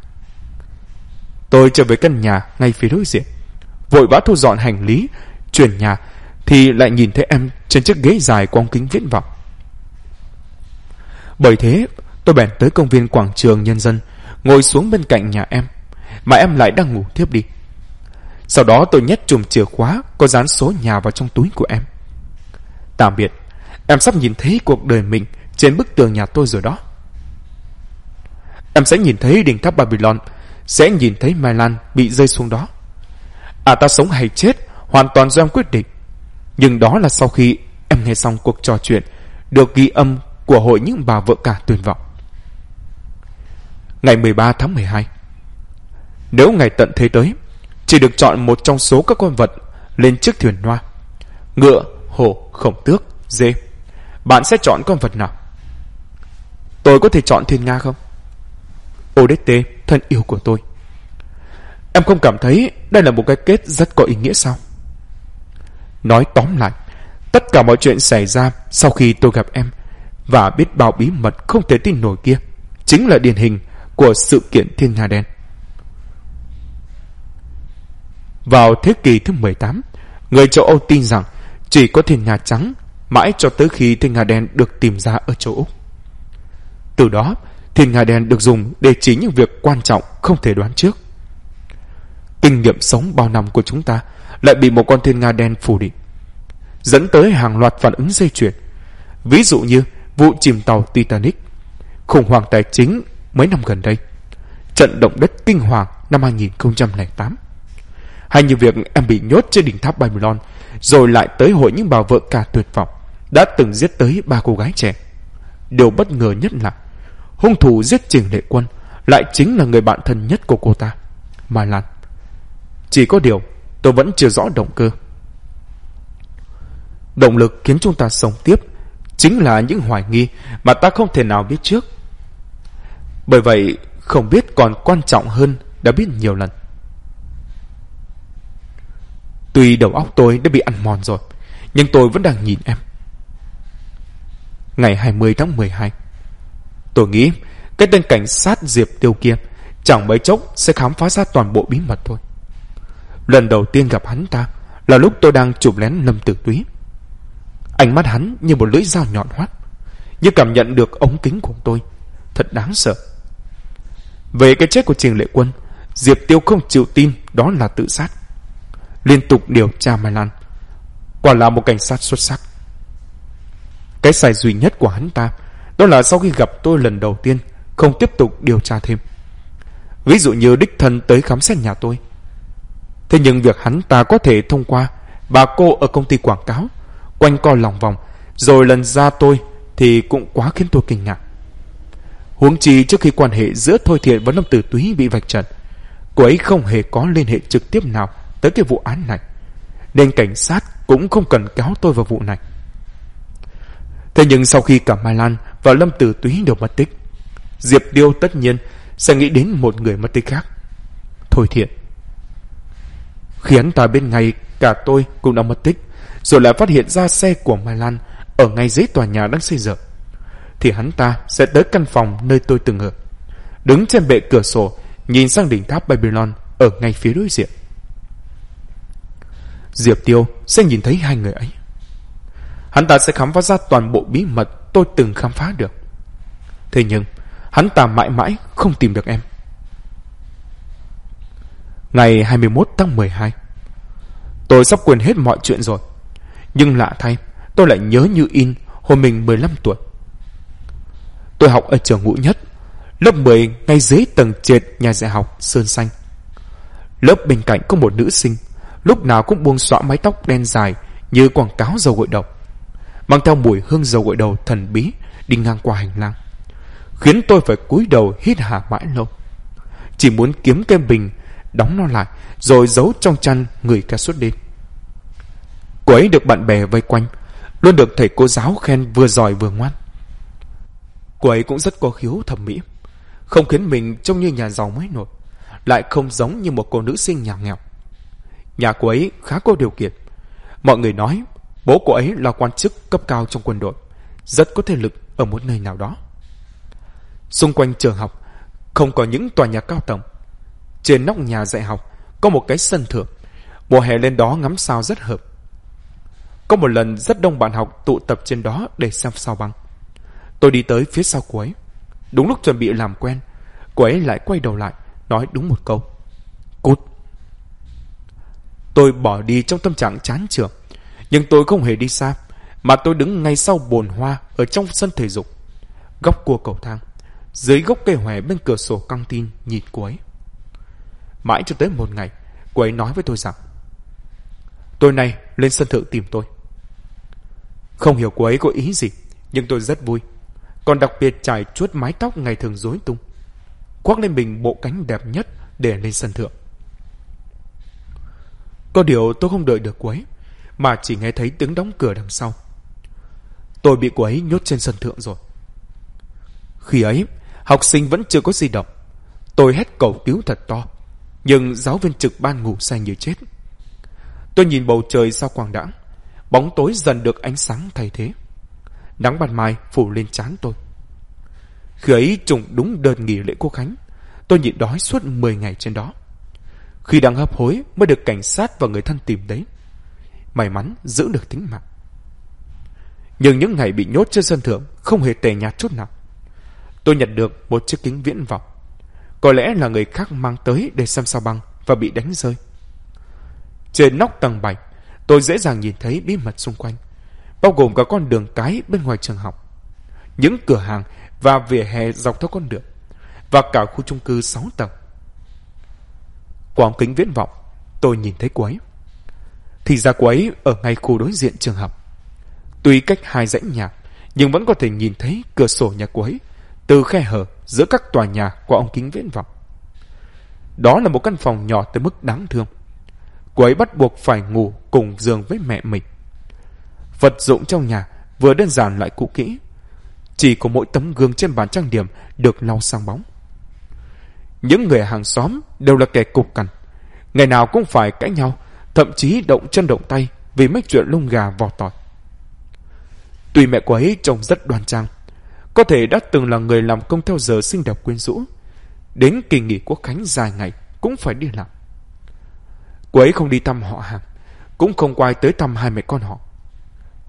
Tôi trở về căn nhà ngay phía đối diện, vội vã thu dọn hành lý, chuyển nhà, thì lại nhìn thấy em trên chiếc ghế dài quang kính viễn vọng. Bởi thế, tôi bèn tới công viên quảng trường nhân dân, ngồi xuống bên cạnh nhà em, mà em lại đang ngủ thiếp đi. Sau đó tôi nhét chùm chìa khóa có dán số nhà vào trong túi của em. Tạm biệt, em sắp nhìn thấy cuộc đời mình trên bức tường nhà tôi rồi đó. Em sẽ nhìn thấy đỉnh tháp Babylon, sẽ nhìn thấy Mai Lan bị rơi xuống đó. À ta sống hay chết, hoàn toàn do em quyết định. Nhưng đó là sau khi em nghe xong cuộc trò chuyện được ghi âm của hội những bà vợ cả tuyệt vọng. Ngày 13 tháng 12 nếu ngày tận thế tới, chỉ được chọn một trong số các con vật lên chiếc thuyền hoa. Ngựa, hổ, khổng tước, dê. Bạn sẽ chọn con vật nào? Tôi có thể chọn thiên nga không? Odette, thân yêu của tôi. Em không cảm thấy đây là một cái kết rất có ý nghĩa sao? Nói tóm lại, tất cả mọi chuyện xảy ra sau khi tôi gặp em và biết bao bí mật không thể tin nổi kia chính là điển hình của sự kiện thiên nga đen. Vào thế kỷ thứ 18, người châu Âu tin rằng chỉ có thiên nga trắng mãi cho tới khi thiên nga đen được tìm ra ở châu Úc. Từ đó, thiên nga đen được dùng để chỉ những việc quan trọng không thể đoán trước. Kinh nghiệm sống bao năm của chúng ta lại bị một con thiên nga đen phủ định, dẫn tới hàng loạt phản ứng dây chuyền. Ví dụ như vụ chìm tàu Titanic, khủng hoảng tài chính mấy năm gần đây, trận động đất kinh hoàng năm 2008 hay như việc em bị nhốt trên đỉnh tháp Babylon, rồi lại tới hội những bà vợ cả tuyệt vọng, đã từng giết tới ba cô gái trẻ. Điều bất ngờ nhất là, hung thủ giết Trình Lệ Quân lại chính là người bạn thân nhất của cô ta, Mai Lan. Chỉ có điều, tôi vẫn chưa rõ động cơ. Động lực khiến chúng ta sống tiếp chính là những hoài nghi mà ta không thể nào biết trước. Bởi vậy, không biết còn quan trọng hơn đã biết nhiều lần. Tuy đầu óc tôi đã bị ăn mòn rồi, nhưng tôi vẫn đang nhìn em. Ngày 20 tháng 12 Tôi nghĩ cái tên cảnh sát Diệp Tiêu kia chẳng mấy chốc sẽ khám phá ra toàn bộ bí mật thôi. Lần đầu tiên gặp hắn ta là lúc tôi đang chụp lén Lâm Tử Túy. Ánh mắt hắn như một lưỡi dao nhọn hoắt, như cảm nhận được ống kính của tôi. Thật đáng sợ. Về cái chết của Trình Lệ Quân, Diệp Tiêu không chịu tin đó là tự sát liên tục điều tra Mai Lan. Quả là một cảnh sát xuất sắc. Cái sai duy nhất của hắn ta đó là sau khi gặp tôi lần đầu tiên không tiếp tục điều tra thêm. Ví dụ như đích thân tới khám xét nhà tôi. Thế nhưng việc hắn ta có thể thông qua bà cô ở công ty quảng cáo quanh co lòng vòng rồi lần ra tôi thì cũng quá khiến tôi kinh ngạc. Huống chi trước khi quan hệ giữa Thôi Thiện và Lâm Tử Túy bị vạch trần, cô ấy không hề có liên hệ trực tiếp nào tới cái vụ án này. nên cảnh sát cũng không cần kéo tôi vào vụ này. Thế nhưng sau khi cả Mai Lan và Lâm Tử Túy đều mất tích, Diệp Điêu tất nhiên sẽ nghĩ đến một người mất tích khác. Thôi thiện. Khi hắn ta bên ngay, cả tôi cũng đã mất tích, rồi lại phát hiện ra xe của Mai Lan ở ngay dưới tòa nhà đang xây dựng. Thì hắn ta sẽ tới căn phòng nơi tôi từng ở. Đứng trên bệ cửa sổ, nhìn sang đỉnh tháp Babylon ở ngay phía đối diện. Diệp Tiêu sẽ nhìn thấy hai người ấy. Hắn ta sẽ khám phá ra toàn bộ bí mật tôi từng khám phá được. Thế nhưng, hắn ta mãi mãi không tìm được em. Ngày 21 tháng 12 Tôi sắp quên hết mọi chuyện rồi. Nhưng lạ thay, tôi lại nhớ như in hồi mình 15 tuổi. Tôi học ở trường ngũ nhất, lớp 10 ngay dưới tầng trệt nhà dạy học Sơn Xanh. Lớp bên cạnh có một nữ sinh, lúc nào cũng buông xõa mái tóc đen dài như quảng cáo dầu gội đầu. Mang theo mùi hương dầu gội đầu thần bí đi ngang qua hành lang. Khiến tôi phải cúi đầu hít hà mãi lâu. Chỉ muốn kiếm kem bình, đóng nó lại, rồi giấu trong chăn người ca suốt đêm. Cô ấy được bạn bè vây quanh, luôn được thầy cô giáo khen vừa giỏi vừa ngoan. Cô ấy cũng rất có khiếu thẩm mỹ, không khiến mình trông như nhà giàu mới nổi, lại không giống như một cô nữ sinh nhà nghèo. Nhà cô ấy khá có điều kiện. Mọi người nói bố cô ấy là quan chức cấp cao trong quân đội, rất có thể lực ở một nơi nào đó. Xung quanh trường học không có những tòa nhà cao tầng. Trên nóc nhà dạy học có một cái sân thượng, mùa hè lên đó ngắm sao rất hợp. Có một lần rất đông bạn học tụ tập trên đó để xem sao băng. Tôi đi tới phía sau cô ấy. Đúng lúc chuẩn bị làm quen, cô ấy lại quay đầu lại, nói đúng một câu. Tôi bỏ đi trong tâm trạng chán trường. Nhưng tôi không hề đi xa, mà tôi đứng ngay sau bồn hoa ở trong sân thể dục. Góc cua cầu thang, dưới gốc cây hòe bên cửa sổ căng tin nhìn cô ấy. Mãi cho tới một ngày, cô ấy nói với tôi rằng Tôi này lên sân thượng tìm tôi. Không hiểu cô ấy có ý gì, nhưng tôi rất vui. Còn đặc biệt trải chuốt mái tóc ngày thường rối tung. Khoác lên mình bộ cánh đẹp nhất để lên sân thượng. Có điều tôi không đợi được cô ấy, mà chỉ nghe thấy tiếng đóng cửa đằng sau. Tôi bị cô ấy nhốt trên sân thượng rồi. Khi ấy, học sinh vẫn chưa có di động. Tôi hét cầu cứu thật to, nhưng giáo viên trực ban ngủ say như chết. Tôi nhìn bầu trời sao quang đãng, bóng tối dần được ánh sáng thay thế. Nắng ban mai phủ lên trán tôi. Khi ấy trùng đúng đợt nghỉ lễ quốc khánh, tôi nhịn đói suốt 10 ngày trên đó. Khi đang hấp hối mới được cảnh sát và người thân tìm đấy. May mắn giữ được tính mạng. Nhưng những ngày bị nhốt trên sân thượng không hề tệ nhạt chút nào. Tôi nhận được một chiếc kính viễn vọng. Có lẽ là người khác mang tới để xem sao băng và bị đánh rơi. Trên nóc tầng 7, tôi dễ dàng nhìn thấy bí mật xung quanh, bao gồm cả con đường cái bên ngoài trường học, những cửa hàng và vỉa hè dọc theo con đường, và cả khu chung cư 6 tầng. Qua kính viễn vọng, tôi nhìn thấy cô ấy. Thì ra cô ấy ở ngay khu đối diện trường học. Tuy cách hai dãy nhà, nhưng vẫn có thể nhìn thấy cửa sổ nhà cô ấy từ khe hở giữa các tòa nhà qua ống kính viễn vọng. Đó là một căn phòng nhỏ tới mức đáng thương. Cô ấy bắt buộc phải ngủ cùng giường với mẹ mình. Vật dụng trong nhà vừa đơn giản lại cũ kỹ. Chỉ có mỗi tấm gương trên bàn trang điểm được lau sang bóng. Những người hàng xóm đều là kẻ cục cằn. Ngày nào cũng phải cãi nhau, thậm chí động chân động tay vì mấy chuyện lông gà vò tỏi. Tuy mẹ cô ấy trông rất đoan trang, có thể đã từng là người làm công theo giờ xinh đẹp quyến rũ. Đến kỳ nghỉ quốc khánh dài ngày cũng phải đi làm. Cô ấy không đi thăm họ hàng, cũng không quay tới thăm hai mẹ con họ.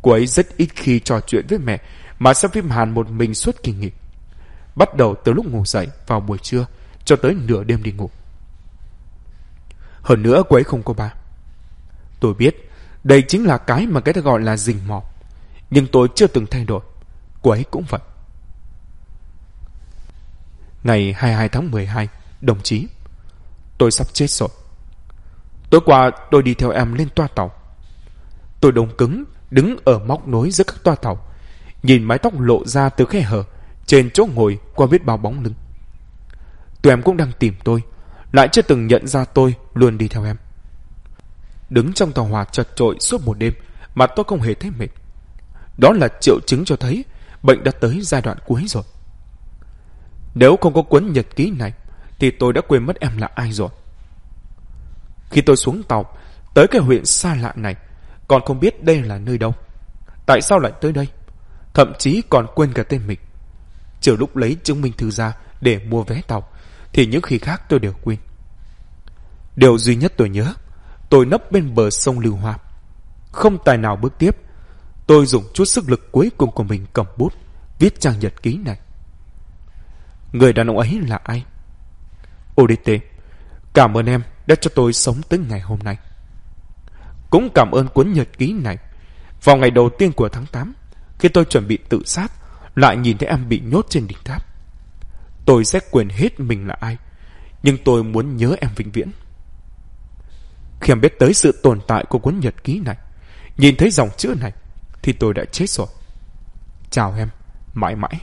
Cô ấy rất ít khi trò chuyện với mẹ mà xem phim Hàn một mình suốt kỳ nghỉ. Bắt đầu từ lúc ngủ dậy vào buổi trưa cho tới nửa đêm đi ngủ. Hơn nữa cô ấy không có ba. Tôi biết đây chính là cái mà cái ta gọi là rình mò. Nhưng tôi chưa từng thay đổi. Cô ấy cũng vậy. Ngày 22 tháng 12, đồng chí. Tôi sắp chết rồi. Tối qua tôi đi theo em lên toa tàu. Tôi đông cứng, đứng ở móc nối giữa các toa tàu. Nhìn mái tóc lộ ra từ khe hở, trên chỗ ngồi qua biết bao bóng lưng. Tụi em cũng đang tìm tôi, lại chưa từng nhận ra tôi luôn đi theo em. đứng trong tàu hỏa chật trội suốt một đêm mà tôi không hề thấy mệt. Đó là triệu chứng cho thấy bệnh đã tới giai đoạn cuối rồi. Nếu không có cuốn nhật ký này, thì tôi đã quên mất em là ai rồi. Khi tôi xuống tàu, tới cái huyện xa lạ này, còn không biết đây là nơi đâu. Tại sao lại tới đây? Thậm chí còn quên cả tên mình. chiều lúc lấy chứng minh thư ra để mua vé tàu, thì những khi khác tôi đều quên. Điều duy nhất tôi nhớ, tôi nấp bên bờ sông Lưu Hoa. Không tài nào bước tiếp, tôi dùng chút sức lực cuối cùng của mình cầm bút, viết trang nhật ký này. Người đàn ông ấy là ai? ODT, cảm ơn em đã cho tôi sống tới ngày hôm nay. Cũng cảm ơn cuốn nhật ký này. Vào ngày đầu tiên của tháng 8, khi tôi chuẩn bị tự sát, lại nhìn thấy em bị nhốt trên đỉnh tháp. Tôi sẽ quên hết mình là ai, nhưng tôi muốn nhớ em vĩnh viễn. Khi em biết tới sự tồn tại của cuốn nhật ký này, nhìn thấy dòng chữ này, thì tôi đã chết rồi. Chào em, mãi mãi,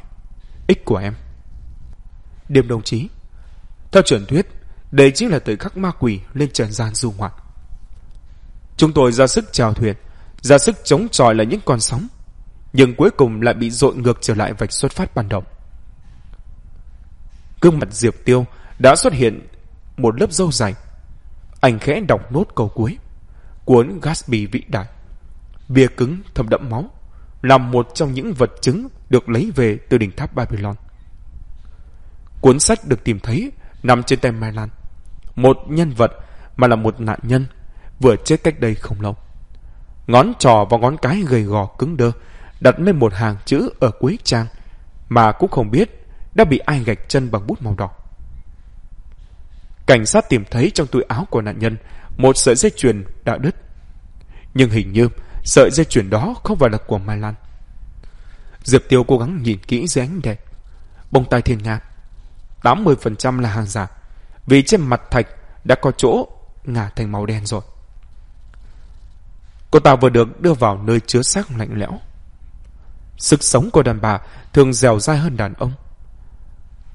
ích của em. đêm đồng chí Theo truyền thuyết, đây chính là thời khắc ma quỷ lên trần gian du ngoạn. Chúng tôi ra sức chào thuyền, ra sức chống chọi là những con sóng, nhưng cuối cùng lại bị dội ngược trở lại vạch xuất phát ban đầu. Gương mặt Diệp Tiêu đã xuất hiện một lớp dâu dày. Anh khẽ đọc nốt câu cuối. Cuốn Gatsby vĩ đại. Bia cứng thâm đẫm máu, là một trong những vật chứng được lấy về từ đỉnh tháp Babylon. Cuốn sách được tìm thấy nằm trên tay Mai Lan. Một nhân vật mà là một nạn nhân vừa chết cách đây không lâu. Ngón trò và ngón cái gầy gò cứng đơ đặt lên một hàng chữ ở cuối trang mà cũng không biết đã bị ai gạch chân bằng bút màu đỏ. Cảnh sát tìm thấy trong túi áo của nạn nhân một sợi dây chuyền đã đứt. Nhưng hình như sợi dây chuyền đó không phải là của Mai Lan. Diệp Tiêu cố gắng nhìn kỹ dưới ánh đèn. Bông tai thiên nga. 80% là hàng giả. Vì trên mặt thạch đã có chỗ ngả thành màu đen rồi. Cô ta vừa được đưa vào nơi chứa xác lạnh lẽo. Sức sống của đàn bà thường dẻo dai hơn đàn ông.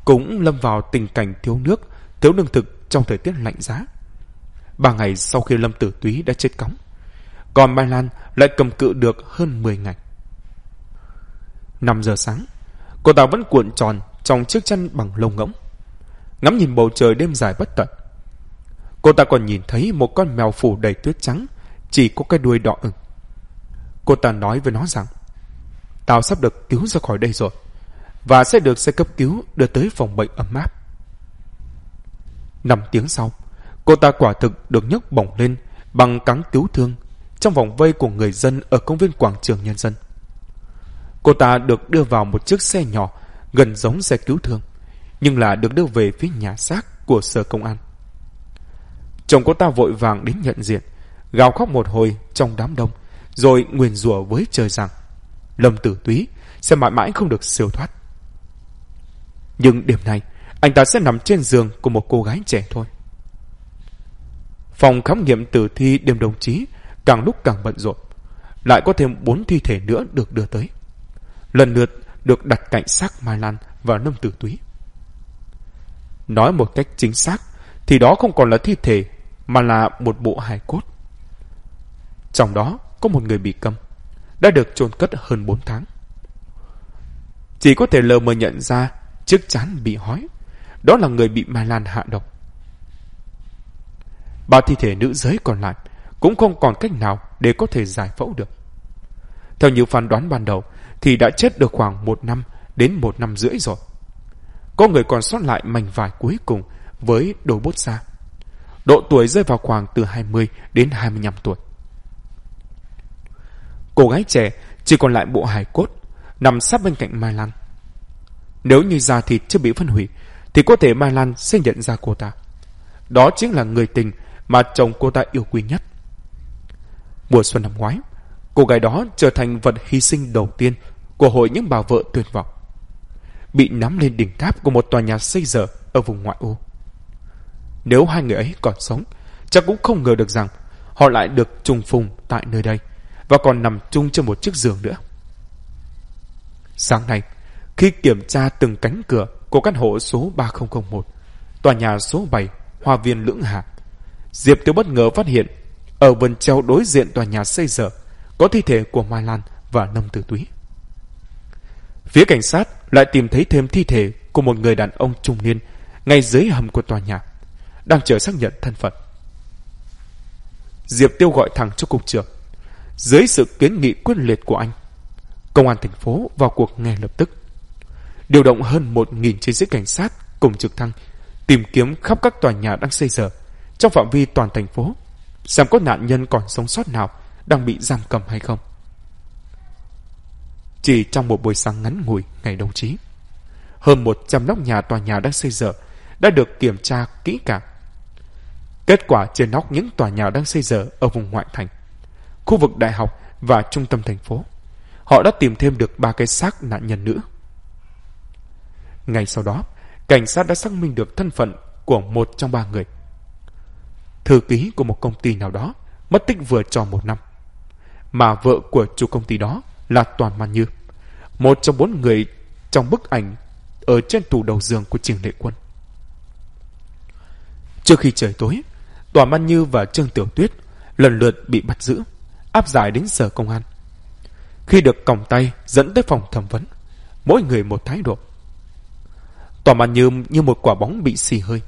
Cũng lâm vào tình cảnh thiếu nước, thiếu lương thực trong thời tiết lạnh giá. Ba ngày sau khi Lâm Tử Túy đã chết cóng, còn Mai Lan lại cầm cự được hơn 10 ngày. 5 giờ sáng, cô ta vẫn cuộn tròn trong chiếc chăn bằng lông ngỗng. Ngắm nhìn bầu trời đêm dài bất tận. Cô ta còn nhìn thấy một con mèo phủ đầy tuyết trắng, chỉ có cái đuôi đỏ ửng. Cô ta nói với nó rằng, tao sắp được cứu ra khỏi đây rồi, và sẽ được xe cấp cứu đưa tới phòng bệnh ấm áp. Năm tiếng sau, cô ta quả thực được nhấc bổng lên bằng cáng cứu thương trong vòng vây của người dân ở công viên quảng trường nhân dân. Cô ta được đưa vào một chiếc xe nhỏ gần giống xe cứu thương, nhưng là được đưa về phía nhà xác của sở công an. Chồng cô ta vội vàng đến nhận diện, gào khóc một hồi trong đám đông, rồi nguyền rủa với trời rằng Lâm Tử Túy sẽ mãi mãi không được siêu thoát. Nhưng đêm nay, anh ta sẽ nằm trên giường của một cô gái trẻ thôi. Phòng khám nghiệm tử thi đêm đồng chí càng lúc càng bận rộn. Lại có thêm bốn thi thể nữa được đưa tới. Lần lượt được đặt cạnh xác Mai Lan và Lâm Tử Túy. Nói một cách chính xác, thì đó không còn là thi thể, mà là một bộ hài cốt. Trong đó có một người bị câm, đã được chôn cất hơn 4 tháng. Chỉ có thể lờ mờ nhận ra chiếc chán bị hói, đó là người bị Mai Lan hạ độc. Ba thi thể nữ giới còn lại cũng không còn cách nào để có thể giải phẫu được. Theo như phán đoán ban đầu, thì đã chết được khoảng một năm đến một năm rưỡi rồi. Có người còn sót lại mảnh vải cuối cùng với đồ bút xa. Độ tuổi rơi vào khoảng từ 20 đến 25 tuổi. Cô gái trẻ chỉ còn lại bộ hài cốt nằm sát bên cạnh Mai Lan. Nếu như da thịt chưa bị phân hủy thì có thể Mai Lan sẽ nhận ra cô ta. Đó chính là người tình mà chồng cô ta yêu quý nhất. Mùa xuân năm ngoái, cô gái đó trở thành vật hy sinh đầu tiên của hội những bà vợ tuyệt vọng. Bị nắm lên đỉnh tháp của một tòa nhà xây dở ở vùng ngoại ô. Nếu hai người ấy còn sống, chắc cũng không ngờ được rằng họ lại được trùng phùng tại nơi đây và còn nằm chung trên một chiếc giường nữa. Sáng nay, khi kiểm tra từng cánh cửa của căn hộ số 3001, tòa nhà số 7, Hoa viên Lưỡng Hà, Diệp Tiêu bất ngờ phát hiện Ở vườn treo đối diện tòa nhà xây dở, có thi thể của Mai Lan và Nông Tử Túy. Phía cảnh sát lại tìm thấy thêm thi thể của một người đàn ông trung niên ngay dưới hầm của tòa nhà, đang chờ xác nhận thân phận. Diệp Tiêu gọi thẳng cho cục trưởng. Dưới sự kiến nghị quyết liệt của anh, công an thành phố vào cuộc ngay lập tức. Điều động hơn 1.000 chiến sĩ cảnh sát cùng trực thăng tìm kiếm khắp các tòa nhà đang xây dở trong phạm vi toàn thành phố xem có nạn nhân còn sống sót nào đang bị giam cầm hay không. Chỉ trong một buổi sáng ngắn ngủi ngày đồng chí, hơn 100 nóc nhà tòa nhà đang xây dở đã được kiểm tra kỹ càng. Kết quả trên nóc những tòa nhà đang xây dở ở vùng ngoại thành, khu vực đại học và trung tâm thành phố, họ đã tìm thêm được ba cái xác nạn nhân nữa. Ngay sau đó, cảnh sát đã xác minh được thân phận của một trong ba người. Thư ký của một công ty nào đó mất tích vừa tròn một năm. Mà vợ của chủ công ty đó là Toàn Man Như, một trong bốn người trong bức ảnh ở trên tủ đầu giường của Trình Lệ Quân. Trước khi trời tối, Toàn Man Như và Trương Tiểu Tuyết lần lượt bị bắt giữ, áp giải đến sở công an. Khi được còng tay dẫn tới phòng thẩm vấn, mỗi người một thái độ. Tòa mà Như như một quả bóng bị xì hơi.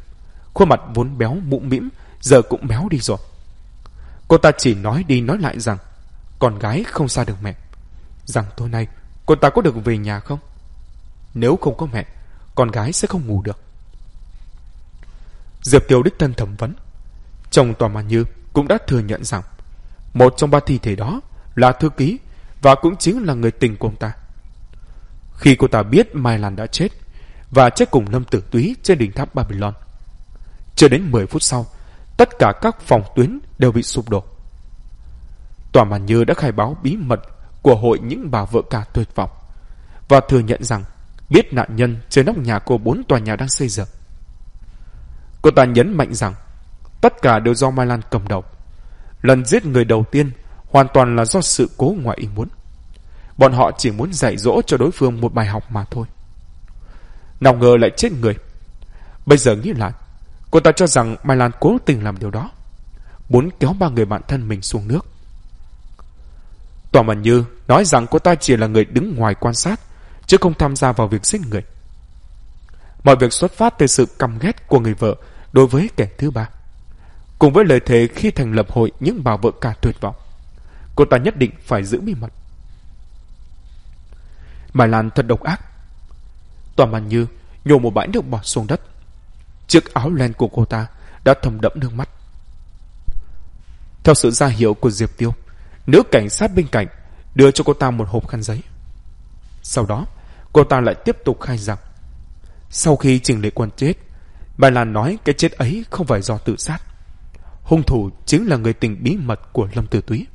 Khuôn mặt vốn béo mũm mĩm giờ cũng béo đi rồi. Cô ta chỉ nói đi nói lại rằng con gái không xa được mẹ. Rằng tối nay cô ta có được về nhà không? Nếu không có mẹ, con gái sẽ không ngủ được. Diệp Kiều đích thân thẩm vấn. Chồng Tòa Mà Như cũng đã thừa nhận rằng một trong ba thi thể đó là thư ký và cũng chính là người tình của ông ta. Khi cô ta biết Mai Lan đã chết và chết cùng Lâm Tử Túy trên đỉnh tháp Babylon. Chưa đến 10 phút sau, tất cả các phòng tuyến đều bị sụp đổ. Tòa Màn Như đã khai báo bí mật của hội những bà vợ cả tuyệt vọng và thừa nhận rằng biết nạn nhân trên nóc nhà cô bốn tòa nhà đang xây dựng. Cô ta nhấn mạnh rằng tất cả đều do Mai Lan cầm đầu. Lần giết người đầu tiên hoàn toàn là do sự cố ngoại ý muốn. Bọn họ chỉ muốn dạy dỗ cho đối phương một bài học mà thôi. Nào ngờ lại chết người. Bây giờ nghĩ lại, cô ta cho rằng Mai Lan cố tình làm điều đó. Muốn kéo ba người bạn thân mình xuống nước. Tòa mần Như nói rằng cô ta chỉ là người đứng ngoài quan sát, chứ không tham gia vào việc giết người. Mọi việc xuất phát từ sự căm ghét của người vợ đối với kẻ thứ ba. Cùng với lời thề khi thành lập hội những bà vợ cả tuyệt vọng, cô ta nhất định phải giữ bí mật. Mai Lan thật độc ác toàn Màn Như nhổ một bãi nước bọt xuống đất. Chiếc áo len của cô ta đã thầm đẫm nước mắt. Theo sự ra hiệu của Diệp Tiêu, nữ cảnh sát bên cạnh đưa cho cô ta một hộp khăn giấy. Sau đó, cô ta lại tiếp tục khai rằng sau khi Trình Lệ Quân chết, bà Lan nói cái chết ấy không phải do tự sát. Hung thủ chính là người tình bí mật của Lâm Tử Túy.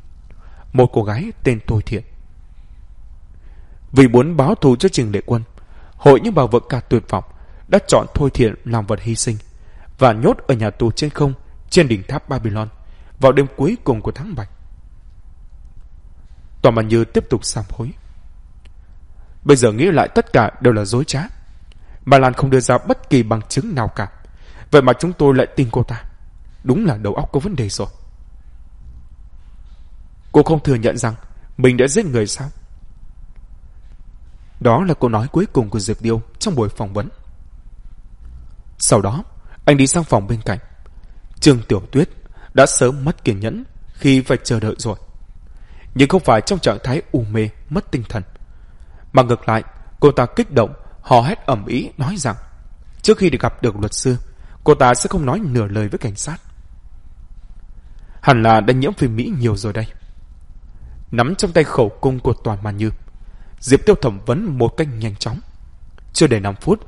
Một cô gái tên Thôi Thiện. Vì muốn báo thù cho Trình Lệ Quân, hội những bảo vợ cả tuyệt vọng đã chọn Thôi Thiện làm vật hy sinh và nhốt ở nhà tù trên không trên đỉnh tháp Babylon vào đêm cuối cùng của tháng 7. Tòa Màn Như tiếp tục sám hối. Bây giờ nghĩ lại tất cả đều là dối trá. Bà Lan không đưa ra bất kỳ bằng chứng nào cả. Vậy mà chúng tôi lại tin cô ta. Đúng là đầu óc có vấn đề rồi. Cô không thừa nhận rằng mình đã giết người sao? Đó là câu nói cuối cùng của Diệp Tiêu trong buổi phỏng vấn. Sau đó, anh đi sang phòng bên cạnh. Trương Tiểu Tuyết đã sớm mất kiên nhẫn khi phải chờ đợi rồi. Nhưng không phải trong trạng thái u mê, mất tinh thần. Mà ngược lại, cô ta kích động, hò hét ẩm ý nói rằng trước khi được gặp được luật sư, cô ta sẽ không nói nửa lời với cảnh sát. Hẳn là đã nhiễm phim Mỹ nhiều rồi đây. Nắm trong tay khẩu cung của toàn màn như, Diệp Tiêu thẩm vấn một cách nhanh chóng. Chưa đầy 5 phút,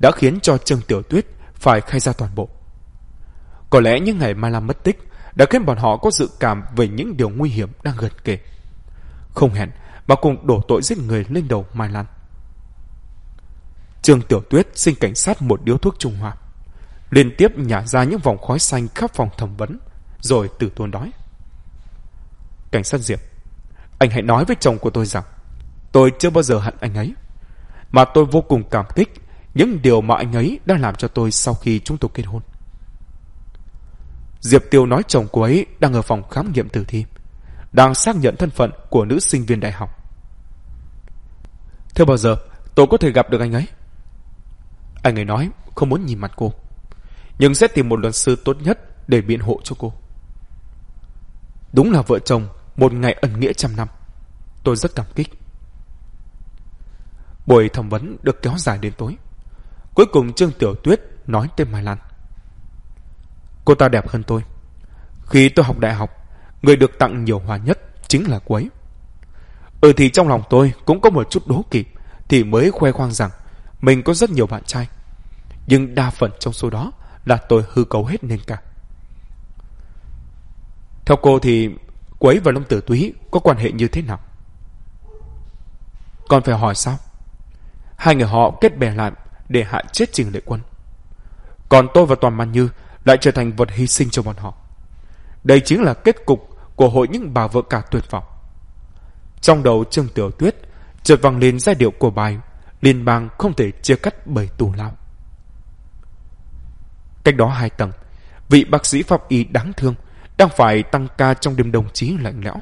đã khiến cho Trương Tiểu Tuyết phải khai ra toàn bộ. Có lẽ những ngày Mai Lam mất tích đã khiến bọn họ có dự cảm về những điều nguy hiểm đang gần kề. Không hẹn mà cùng đổ tội giết người lên đầu Mai Lan. Trương Tiểu Tuyết xin cảnh sát một điếu thuốc Trung hòa, Liên tiếp nhả ra những vòng khói xanh khắp phòng thẩm vấn, rồi từ tôn đói. Cảnh sát Diệp, anh hãy nói với chồng của tôi rằng tôi chưa bao giờ hận anh ấy. Mà tôi vô cùng cảm kích những điều mà anh ấy đã làm cho tôi sau khi chúng tôi kết hôn. Diệp Tiêu nói chồng cô ấy đang ở phòng khám nghiệm tử thi, đang xác nhận thân phận của nữ sinh viên đại học. Thế bao giờ tôi có thể gặp được anh ấy? Anh ấy nói không muốn nhìn mặt cô, nhưng sẽ tìm một luật sư tốt nhất để biện hộ cho cô. Đúng là vợ chồng một ngày ẩn nghĩa trăm năm. Tôi rất cảm kích. Buổi thẩm vấn được kéo dài đến tối. Cuối cùng Trương Tiểu Tuyết nói tên Mai Lan. Cô ta đẹp hơn tôi. Khi tôi học đại học, người được tặng nhiều hoa nhất chính là cô ấy. Ừ thì trong lòng tôi cũng có một chút đố kỵ thì mới khoe khoang rằng mình có rất nhiều bạn trai. Nhưng đa phần trong số đó là tôi hư cấu hết nên cả. Theo cô thì Quấy và Lâm Tử Túy có quan hệ như thế nào? Còn phải hỏi sao? Hai người họ kết bè lại để hạ chết Trình Lệ Quân. Còn tôi và Toàn Man Như lại trở thành vật hy sinh cho bọn họ. Đây chính là kết cục của hội những bà vợ cả tuyệt vọng. Trong đầu Trương Tiểu Tuyết chợt vang lên giai điệu của bài liên bang không thể chia cắt bởi tù lao. Cách đó hai tầng, vị bác sĩ pháp y đáng thương đang phải tăng ca trong đêm đồng chí lạnh lẽo.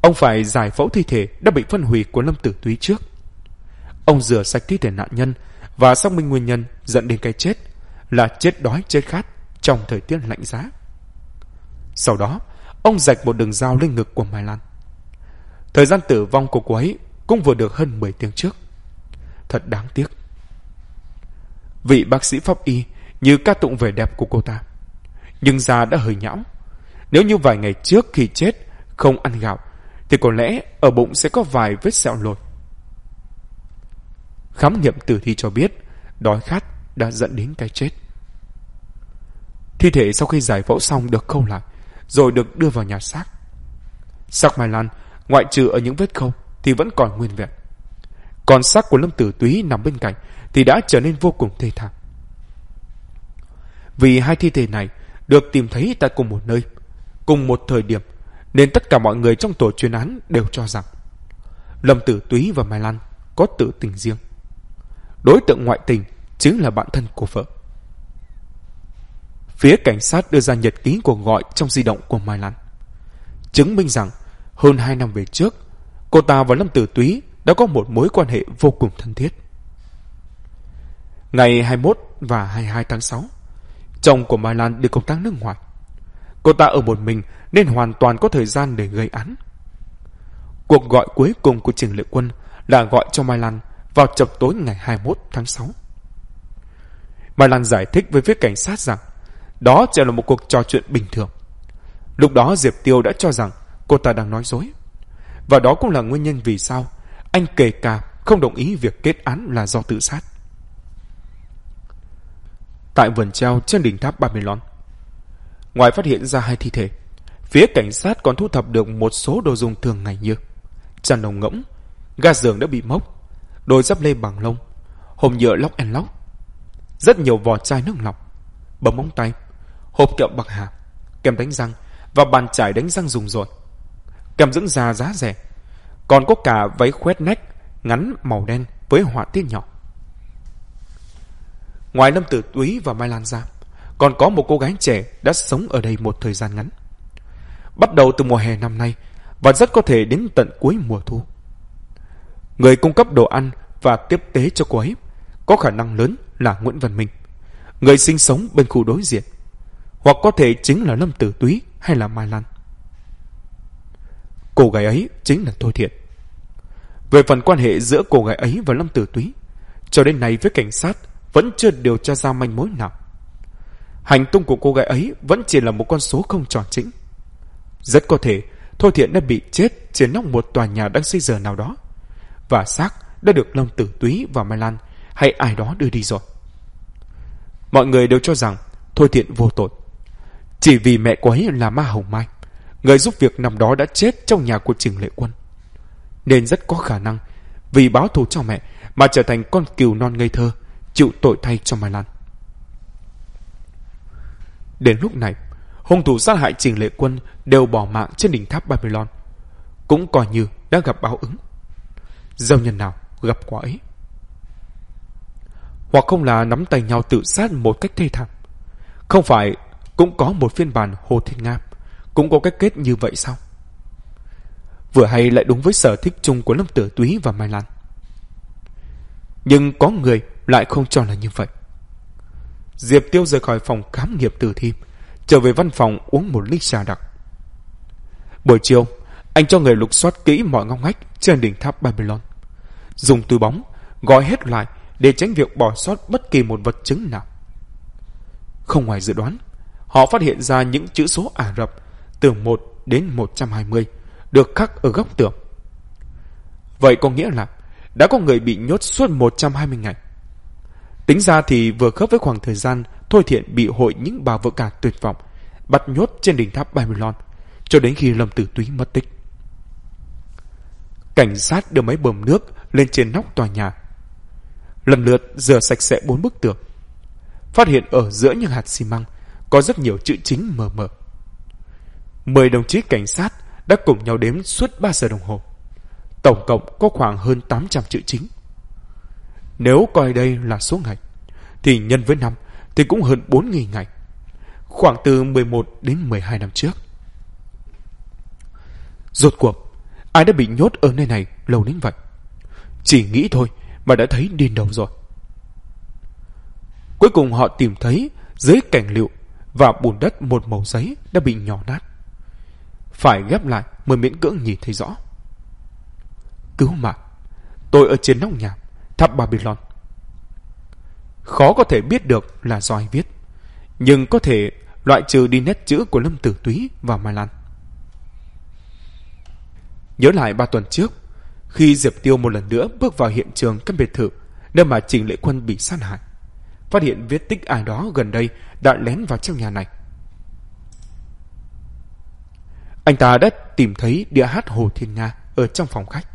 Ông phải giải phẫu thi thể đã bị phân hủy của Lâm Tử Túy trước. Ông rửa sạch thi thể nạn nhân và xác minh nguyên nhân dẫn đến cái chết là chết đói chết khát trong thời tiết lạnh giá. Sau đó, ông rạch một đường dao lên ngực của Mai Lan. Thời gian tử vong của cô ấy cũng vừa được hơn 10 tiếng trước. Thật đáng tiếc. Vị bác sĩ pháp y như ca tụng vẻ đẹp của cô ta nhưng da đã hơi nhão. Nếu như vài ngày trước khi chết không ăn gạo, thì có lẽ ở bụng sẽ có vài vết sẹo lồi. Khám nghiệm tử thi cho biết, đói khát đã dẫn đến cái chết. Thi thể sau khi giải phẫu xong được khâu lại, rồi được đưa vào nhà xác. Xác Mai Lan, ngoại trừ ở những vết khâu, thì vẫn còn nguyên vẹn. Còn xác của Lâm Tử Túy nằm bên cạnh thì đã trở nên vô cùng thê thảm. Vì hai thi thể này được tìm thấy tại cùng một nơi, cùng một thời điểm, nên tất cả mọi người trong tổ chuyên án đều cho rằng Lâm Tử Túy và Mai Lan có tự tình riêng. Đối tượng ngoại tình chính là bạn thân của vợ. Phía cảnh sát đưa ra nhật ký cuộc gọi trong di động của Mai Lan. Chứng minh rằng hơn 2 năm về trước, cô ta và Lâm Tử Túy đã có một mối quan hệ vô cùng thân thiết. Ngày 21 và 22 tháng 6, Chồng của Mai Lan đi công tác nước ngoài. Cô ta ở một mình nên hoàn toàn có thời gian để gây án. Cuộc gọi cuối cùng của Trình Lệ Quân là gọi cho Mai Lan vào chập tối ngày 21 tháng 6. Mai Lan giải thích với phía cảnh sát rằng đó chỉ là một cuộc trò chuyện bình thường. Lúc đó Diệp Tiêu đã cho rằng cô ta đang nói dối. Và đó cũng là nguyên nhân vì sao anh kể cả không đồng ý việc kết án là do tự sát tại vườn treo trên đỉnh tháp Babylon. Ngoài phát hiện ra hai thi thể, phía cảnh sát còn thu thập được một số đồ dùng thường ngày như chăn đồng ngỗng, ga giường đã bị mốc, đôi dắp lê bằng lông, hộp nhựa lóc en lóc, rất nhiều vỏ chai nước lọc, bấm móng tay, hộp kẹo bạc hà, kem đánh răng và bàn chải đánh răng dùng rồi. Kem dưỡng da giá rẻ, còn có cả váy khoét nách ngắn màu đen với họa tiết nhỏ. Ngoài Lâm Tử Túy và Mai Lan ra, còn có một cô gái trẻ đã sống ở đây một thời gian ngắn. Bắt đầu từ mùa hè năm nay và rất có thể đến tận cuối mùa thu. Người cung cấp đồ ăn và tiếp tế cho cô ấy có khả năng lớn là Nguyễn Văn Minh, người sinh sống bên khu đối diện, hoặc có thể chính là Lâm Tử Túy hay là Mai Lan. Cô gái ấy chính là Thôi Thiện. Về phần quan hệ giữa cô gái ấy và Lâm Tử Túy, cho đến nay với cảnh sát vẫn chưa điều tra ra manh mối nào. Hành tung của cô gái ấy vẫn chỉ là một con số không tròn chỉnh. Rất có thể Thôi Thiện đã bị chết trên nóc một tòa nhà đang xây giờ nào đó. Và xác đã được Lâm Tử Túy và Mai Lan hay ai đó đưa đi rồi. Mọi người đều cho rằng Thôi Thiện vô tội. Chỉ vì mẹ cô ấy là Ma Hồng Mai, người giúp việc năm đó đã chết trong nhà của Trình Lệ Quân. Nên rất có khả năng vì báo thù cho mẹ mà trở thành con cừu non ngây thơ chịu tội thay cho Mai Lan. Đến lúc này, hung thủ sát hại Trình Lệ Quân đều bỏ mạng trên đỉnh tháp Babylon. Cũng coi như đã gặp báo ứng. Giao nhân nào gặp quả ấy? Hoặc không là nắm tay nhau tự sát một cách thê thảm. Không phải cũng có một phiên bản Hồ Thiên Nga, cũng có cái kết như vậy sao? Vừa hay lại đúng với sở thích chung của Lâm Tử Túy và Mai Lan. Nhưng có người lại không cho là như vậy. Diệp Tiêu rời khỏi phòng khám nghiệm tử thi, trở về văn phòng uống một ly trà đặc. Buổi chiều, anh cho người lục soát kỹ mọi ngóc ngách trên đỉnh tháp Babylon. Dùng túi bóng, gói hết lại để tránh việc bỏ sót bất kỳ một vật chứng nào. Không ngoài dự đoán, họ phát hiện ra những chữ số Ả Rập từ 1 đến 120 được khắc ở góc tường. Vậy có nghĩa là đã có người bị nhốt suốt 120 ngày. Tính ra thì vừa khớp với khoảng thời gian Thôi Thiện bị hội những bà vợ cả tuyệt vọng bắt nhốt trên đỉnh tháp Babylon cho đến khi Lâm Tử Túy mất tích. Cảnh sát đưa máy bơm nước lên trên nóc tòa nhà. Lần lượt rửa sạch sẽ bốn bức tường. Phát hiện ở giữa những hạt xi măng có rất nhiều chữ chính mờ mờ. Mười đồng chí cảnh sát đã cùng nhau đếm suốt 3 giờ đồng hồ. Tổng cộng có khoảng hơn 800 chữ chính. Nếu coi đây là số ngày, thì nhân với năm thì cũng hơn 4.000 ngày. Khoảng từ 11 đến 12 năm trước. Rốt cuộc, ai đã bị nhốt ở nơi này lâu đến vậy? Chỉ nghĩ thôi mà đã thấy điên đầu rồi. Cuối cùng họ tìm thấy dưới cảnh liệu và bùn đất một màu giấy đã bị nhỏ nát. Phải ghép lại mới miễn cưỡng nhìn thấy rõ. Cứu mạng. Tôi ở trên nóc nhà, tháp Babylon. Khó có thể biết được là do ai viết, nhưng có thể loại trừ đi nét chữ của Lâm Tử Túy và Mai Lan. Nhớ lại ba tuần trước, khi Diệp Tiêu một lần nữa bước vào hiện trường căn biệt thự nơi mà Trình Lệ Quân bị sát hại, phát hiện viết tích ai đó gần đây đã lén vào trong nhà này. Anh ta đã tìm thấy địa hát Hồ Thiên Nga ở trong phòng khách.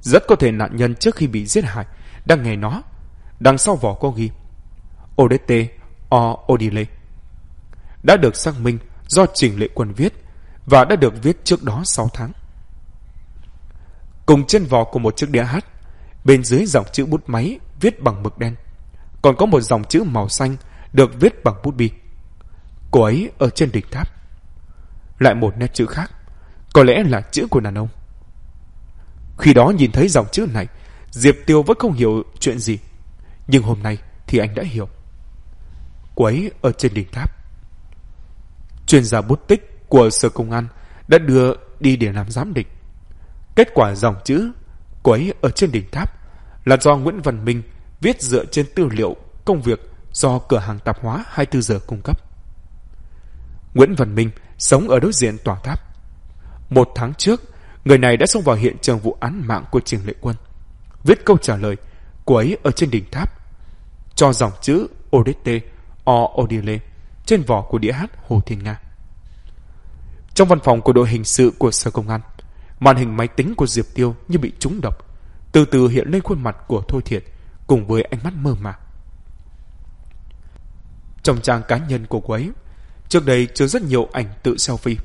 Rất có thể nạn nhân trước khi bị giết hại đang nghe nó. Đằng sau vỏ có ghi Odette O Odile đã được xác minh do Trình Lệ Quân viết và đã được viết trước đó 6 tháng. Cùng trên vỏ của một chiếc đĩa hát, bên dưới dòng chữ bút máy viết bằng mực đen, còn có một dòng chữ màu xanh được viết bằng bút bi. Cô ấy ở trên đỉnh tháp. Lại một nét chữ khác, có lẽ là chữ của đàn ông. Khi đó nhìn thấy dòng chữ này, Diệp Tiêu vẫn không hiểu chuyện gì. Nhưng hôm nay thì anh đã hiểu. Cô ấy ở trên đỉnh tháp. Chuyên gia bút tích của Sở Công an đã đưa đi để làm giám định. Kết quả dòng chữ cô ấy ở trên đỉnh tháp là do Nguyễn Văn Minh viết dựa trên tư liệu công việc do cửa hàng tạp hóa 24 giờ cung cấp. Nguyễn Văn Minh sống ở đối diện tòa tháp. Một tháng trước, người này đã xông vào hiện trường vụ án mạng của Trình Lệ Quân. Viết câu trả lời, cô ấy ở trên đỉnh tháp. Cho dòng chữ Odete O Odile trên vỏ của đĩa hát Hồ Thiên Nga. Trong văn phòng của đội hình sự của Sở Công an, màn hình máy tính của Diệp Tiêu như bị trúng độc, từ từ hiện lên khuôn mặt của Thôi Thiệt cùng với ánh mắt mơ màng. Trong trang cá nhân của cô ấy, trước đây chứa rất nhiều ảnh tự selfie.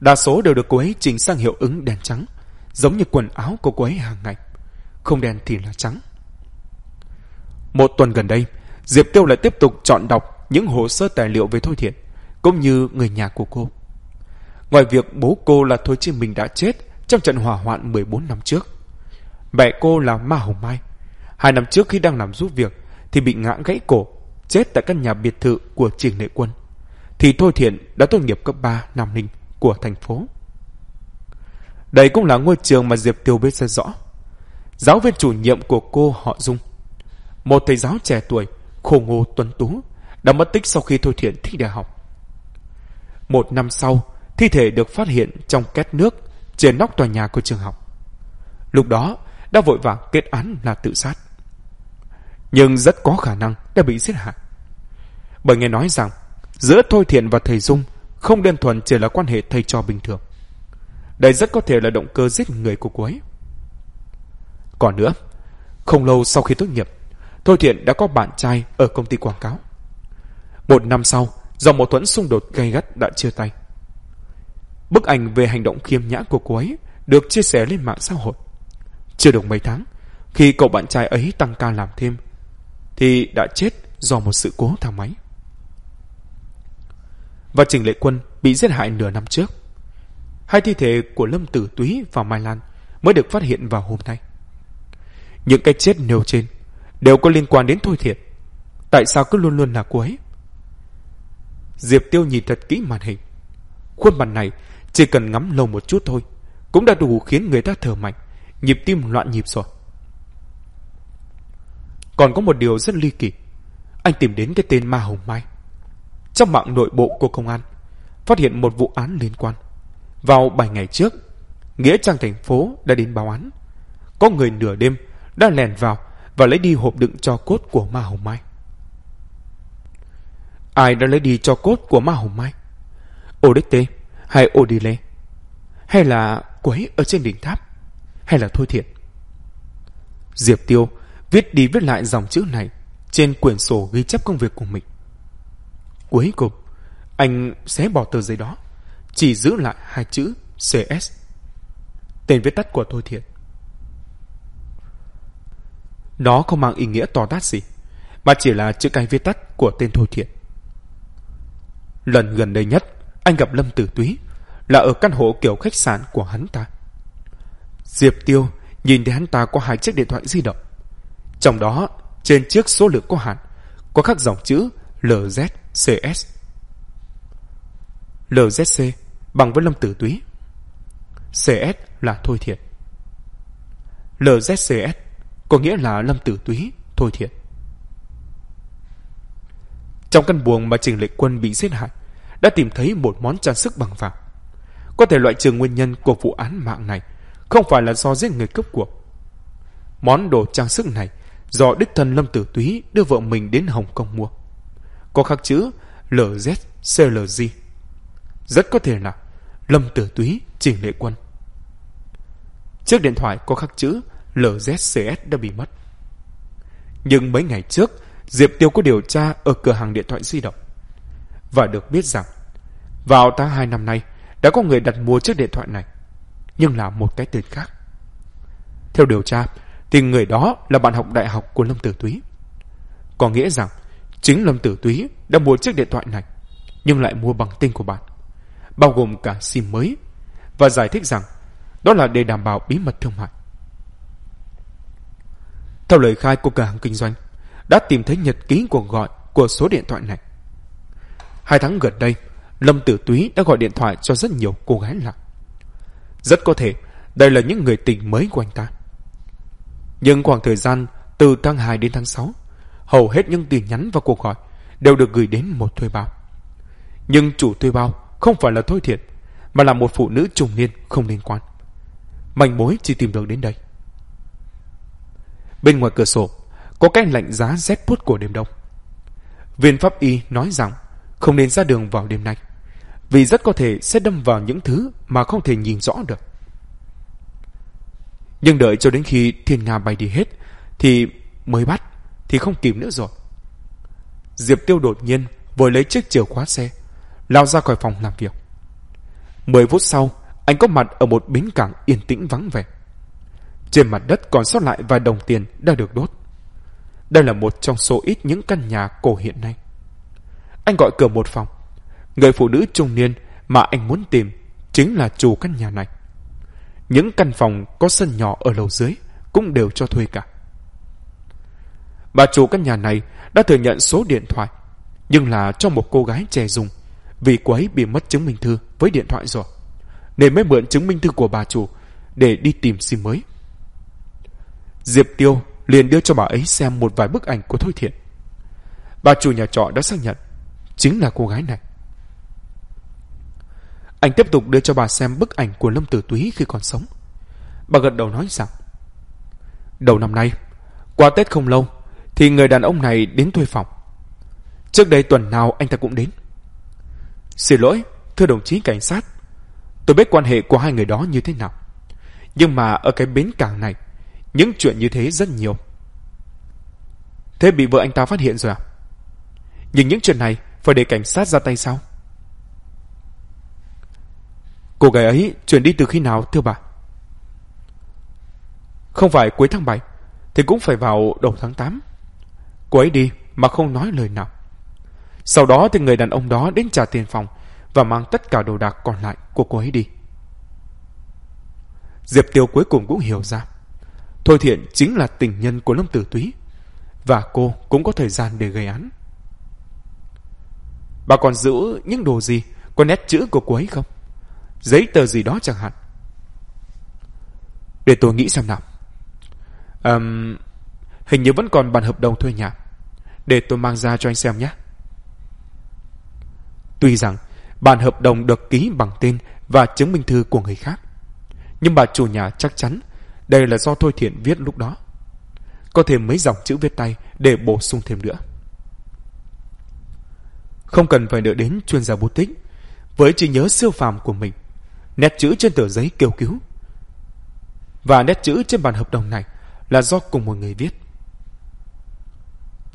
Đa số đều được cô ấy chỉnh sang hiệu ứng đèn trắng, giống như quần áo của cô ấy hàng ngày. Không đèn thì là trắng. Một tuần gần đây, Diệp Tiêu lại tiếp tục chọn đọc những hồ sơ tài liệu về Thôi Thiện, cũng như người nhà của cô. Ngoài việc bố cô là Thôi Chi Minh đã chết trong trận hỏa hoạn 14 năm trước. Mẹ cô là Ma Hồng Mai. Hai năm trước khi đang làm giúp việc thì bị ngã gãy cổ, chết tại căn nhà biệt thự của Trình Lệ Quân. Thì Thôi Thiện đã tốt nghiệp cấp 3 Nam Ninh của thành phố. Đây cũng là ngôi trường mà Diệp Tiêu biết rất rõ. Giáo viên chủ nhiệm của cô họ Dung. Một thầy giáo trẻ tuổi, khổ ngô tuấn tú, đã mất tích sau khi Thôi Thiện thi đại học. Một năm sau, thi thể được phát hiện trong két nước trên nóc tòa nhà của trường học. Lúc đó, đã vội vàng kết án là tự sát. Nhưng rất có khả năng đã bị giết hại. Bởi nghe nói rằng, giữa Thôi Thiện và thầy Dung không đơn thuần chỉ là quan hệ thầy trò bình thường. Đây rất có thể là động cơ giết người của cô ấy. Còn nữa, không lâu sau khi tốt nghiệp, Thôi Thiện đã có bạn trai ở công ty quảng cáo. Một năm sau, do mâu thuẫn xung đột gay gắt đã chia tay. Bức ảnh về hành động khiêm nhã của cô ấy được chia sẻ lên mạng xã hội. Chưa được mấy tháng, khi cậu bạn trai ấy tăng ca làm thêm, thì đã chết do một sự cố thang máy. và Trình Lệ Quân bị giết hại nửa năm trước. Hai thi thể của Lâm Tử Túy và Mai Lan mới được phát hiện vào hôm nay. Những cái chết nêu trên đều có liên quan đến Thôi Thiệt. Tại sao cứ luôn luôn là cô ấy? Diệp Tiêu nhìn thật kỹ màn hình. Khuôn mặt này chỉ cần ngắm lâu một chút thôi cũng đã đủ khiến người ta thở mạnh, nhịp tim loạn nhịp rồi. Còn có một điều rất ly kỳ. Anh tìm đến cái tên Ma Hồng Mai. Trong mạng nội bộ của công an, phát hiện một vụ án liên quan. Vào 7 ngày trước, Nghĩa Trang thành phố đã đến báo án. Có người nửa đêm đã lèn vào và lấy đi hộp đựng cho cốt của Ma Hồng Mai. Ai đã lấy đi cho cốt của Ma Hồng Mai? Odete hay Odile? Hay là quấy ở trên đỉnh tháp? Hay là Thôi Thiện? Diệp Tiêu viết đi viết lại dòng chữ này trên quyển sổ ghi chép công việc của mình. Cuối cùng, anh xé bỏ tờ giấy đó, chỉ giữ lại hai chữ CS. Tên viết tắt của Thôi Thiện. Nó không mang ý nghĩa to tát gì, mà chỉ là chữ cái viết tắt của tên Thôi Thiện. Lần gần đây nhất, anh gặp Lâm Tử Túy là ở căn hộ kiểu khách sạn của hắn ta. Diệp Tiêu nhìn thấy hắn ta có hai chiếc điện thoại di động. Trong đó, trên chiếc số lượng có hạn, có khắc dòng chữ LZCS. LZC bằng với Lâm Tử Túy. CS là Thôi Thiệt. LZCS có nghĩa là Lâm Tử Túy, Thôi Thiệt. Trong căn buồng mà Trình Lệ Quân bị giết hại, đã tìm thấy một món trang sức bằng vàng. Có thể loại trừ nguyên nhân của vụ án mạng này không phải là do giết người cướp cuộc. Món đồ trang sức này do đích thân Lâm Tử Túy đưa vợ mình đến Hồng Kông mua. Có khắc chữ LZCLG. Rất có thể là Lâm Tử Túy Trình Lệ Quân. Chiếc điện thoại có khắc chữ LZCS đã bị mất. Nhưng mấy ngày trước, Diệp Tiêu có điều tra ở cửa hàng điện thoại di động. Và được biết rằng, vào tháng 2 năm nay, đã có người đặt mua chiếc điện thoại này, nhưng là một cái tên khác. Theo điều tra, thì người đó là bạn học đại học của Lâm Tử Túy. Có nghĩa rằng, chính Lâm Tử Túy đã mua chiếc điện thoại này, nhưng lại mua bằng tên của bạn, bao gồm cả SIM mới, và giải thích rằng đó là để đảm bảo bí mật thương mại. Theo lời khai của cửa hàng kinh doanh, đã tìm thấy nhật ký cuộc gọi của số điện thoại này. Hai tháng gần đây, Lâm Tử Túy đã gọi điện thoại cho rất nhiều cô gái lạ. Rất có thể đây là những người tình mới của anh ta. Nhưng khoảng thời gian từ tháng 2 đến tháng 6, hầu hết những tin nhắn và cuộc gọi đều được gửi đến một thuê bao. Nhưng chủ thuê bao không phải là Thôi Thiện, mà là một phụ nữ trùng niên không liên quan. Mảnh mối chỉ tìm được đến đây. Bên ngoài cửa sổ, có cái lạnh giá rét buốt của đêm đông. Viên pháp y nói rằng không nên ra đường vào đêm nay, vì rất có thể sẽ đâm vào những thứ mà không thể nhìn rõ được. Nhưng đợi cho đến khi thiên nga bay đi hết, thì mới bắt, thì không kịp nữa rồi. Diệp Tiêu đột nhiên vội lấy chiếc chìa khóa xe, lao ra khỏi phòng làm việc. Mười phút sau, anh có mặt ở một bến cảng yên tĩnh vắng vẻ. Trên mặt đất còn sót lại vài đồng tiền đã được đốt. Đây là một trong số ít những căn nhà cổ hiện nay. Anh gọi cửa một phòng. Người phụ nữ trung niên mà anh muốn tìm chính là chủ căn nhà này. Những căn phòng có sân nhỏ ở lầu dưới cũng đều cho thuê cả. Bà chủ căn nhà này đã thừa nhận số điện thoại, nhưng là cho một cô gái trẻ dùng, vì cô ấy bị mất chứng minh thư với điện thoại rồi, nên mới mượn chứng minh thư của bà chủ để đi tìm sim mới. Diệp Tiêu liền đưa cho bà ấy xem một vài bức ảnh của Thôi Thiện. Bà chủ nhà trọ đã xác nhận chính là cô gái này. Anh tiếp tục đưa cho bà xem bức ảnh của Lâm Tử Túy khi còn sống. Bà gật đầu nói rằng Đầu năm nay, qua Tết không lâu, thì người đàn ông này đến thuê phòng. Trước đây tuần nào anh ta cũng đến. Xin lỗi, thưa đồng chí cảnh sát. Tôi biết quan hệ của hai người đó như thế nào. Nhưng mà ở cái bến cảng này, những chuyện như thế rất nhiều. Thế bị vợ anh ta phát hiện rồi à? Nhưng những chuyện này phải để cảnh sát ra tay sao? Cô gái ấy chuyển đi từ khi nào, thưa bà? Không phải cuối tháng 7 Thì cũng phải vào đầu tháng 8 Cô ấy đi mà không nói lời nào Sau đó thì người đàn ông đó đến trả tiền phòng và mang tất cả đồ đạc còn lại của cô ấy đi. Diệp Tiêu cuối cùng cũng hiểu ra. Thôi Thiện chính là tình nhân của Lâm Tử Túy, và cô cũng có thời gian để gây án. Bà còn giữ những đồ gì, có nét chữ của cô ấy không? Giấy tờ gì đó chẳng hạn. Để tôi nghĩ xem nào. Um, hình như vẫn còn bản hợp đồng thuê nhà. Để tôi mang ra cho anh xem nhé. Tuy rằng bản hợp đồng được ký bằng tên và chứng minh thư của người khác. Nhưng bà chủ nhà chắc chắn đây là do Thôi Thiện viết lúc đó. Có thêm mấy dòng chữ viết tay để bổ sung thêm nữa. Không cần phải đợi đến chuyên gia bút tích. Với trí nhớ siêu phàm của mình, nét chữ trên tờ giấy kêu cứu. Và nét chữ trên bản hợp đồng này là do cùng một người viết.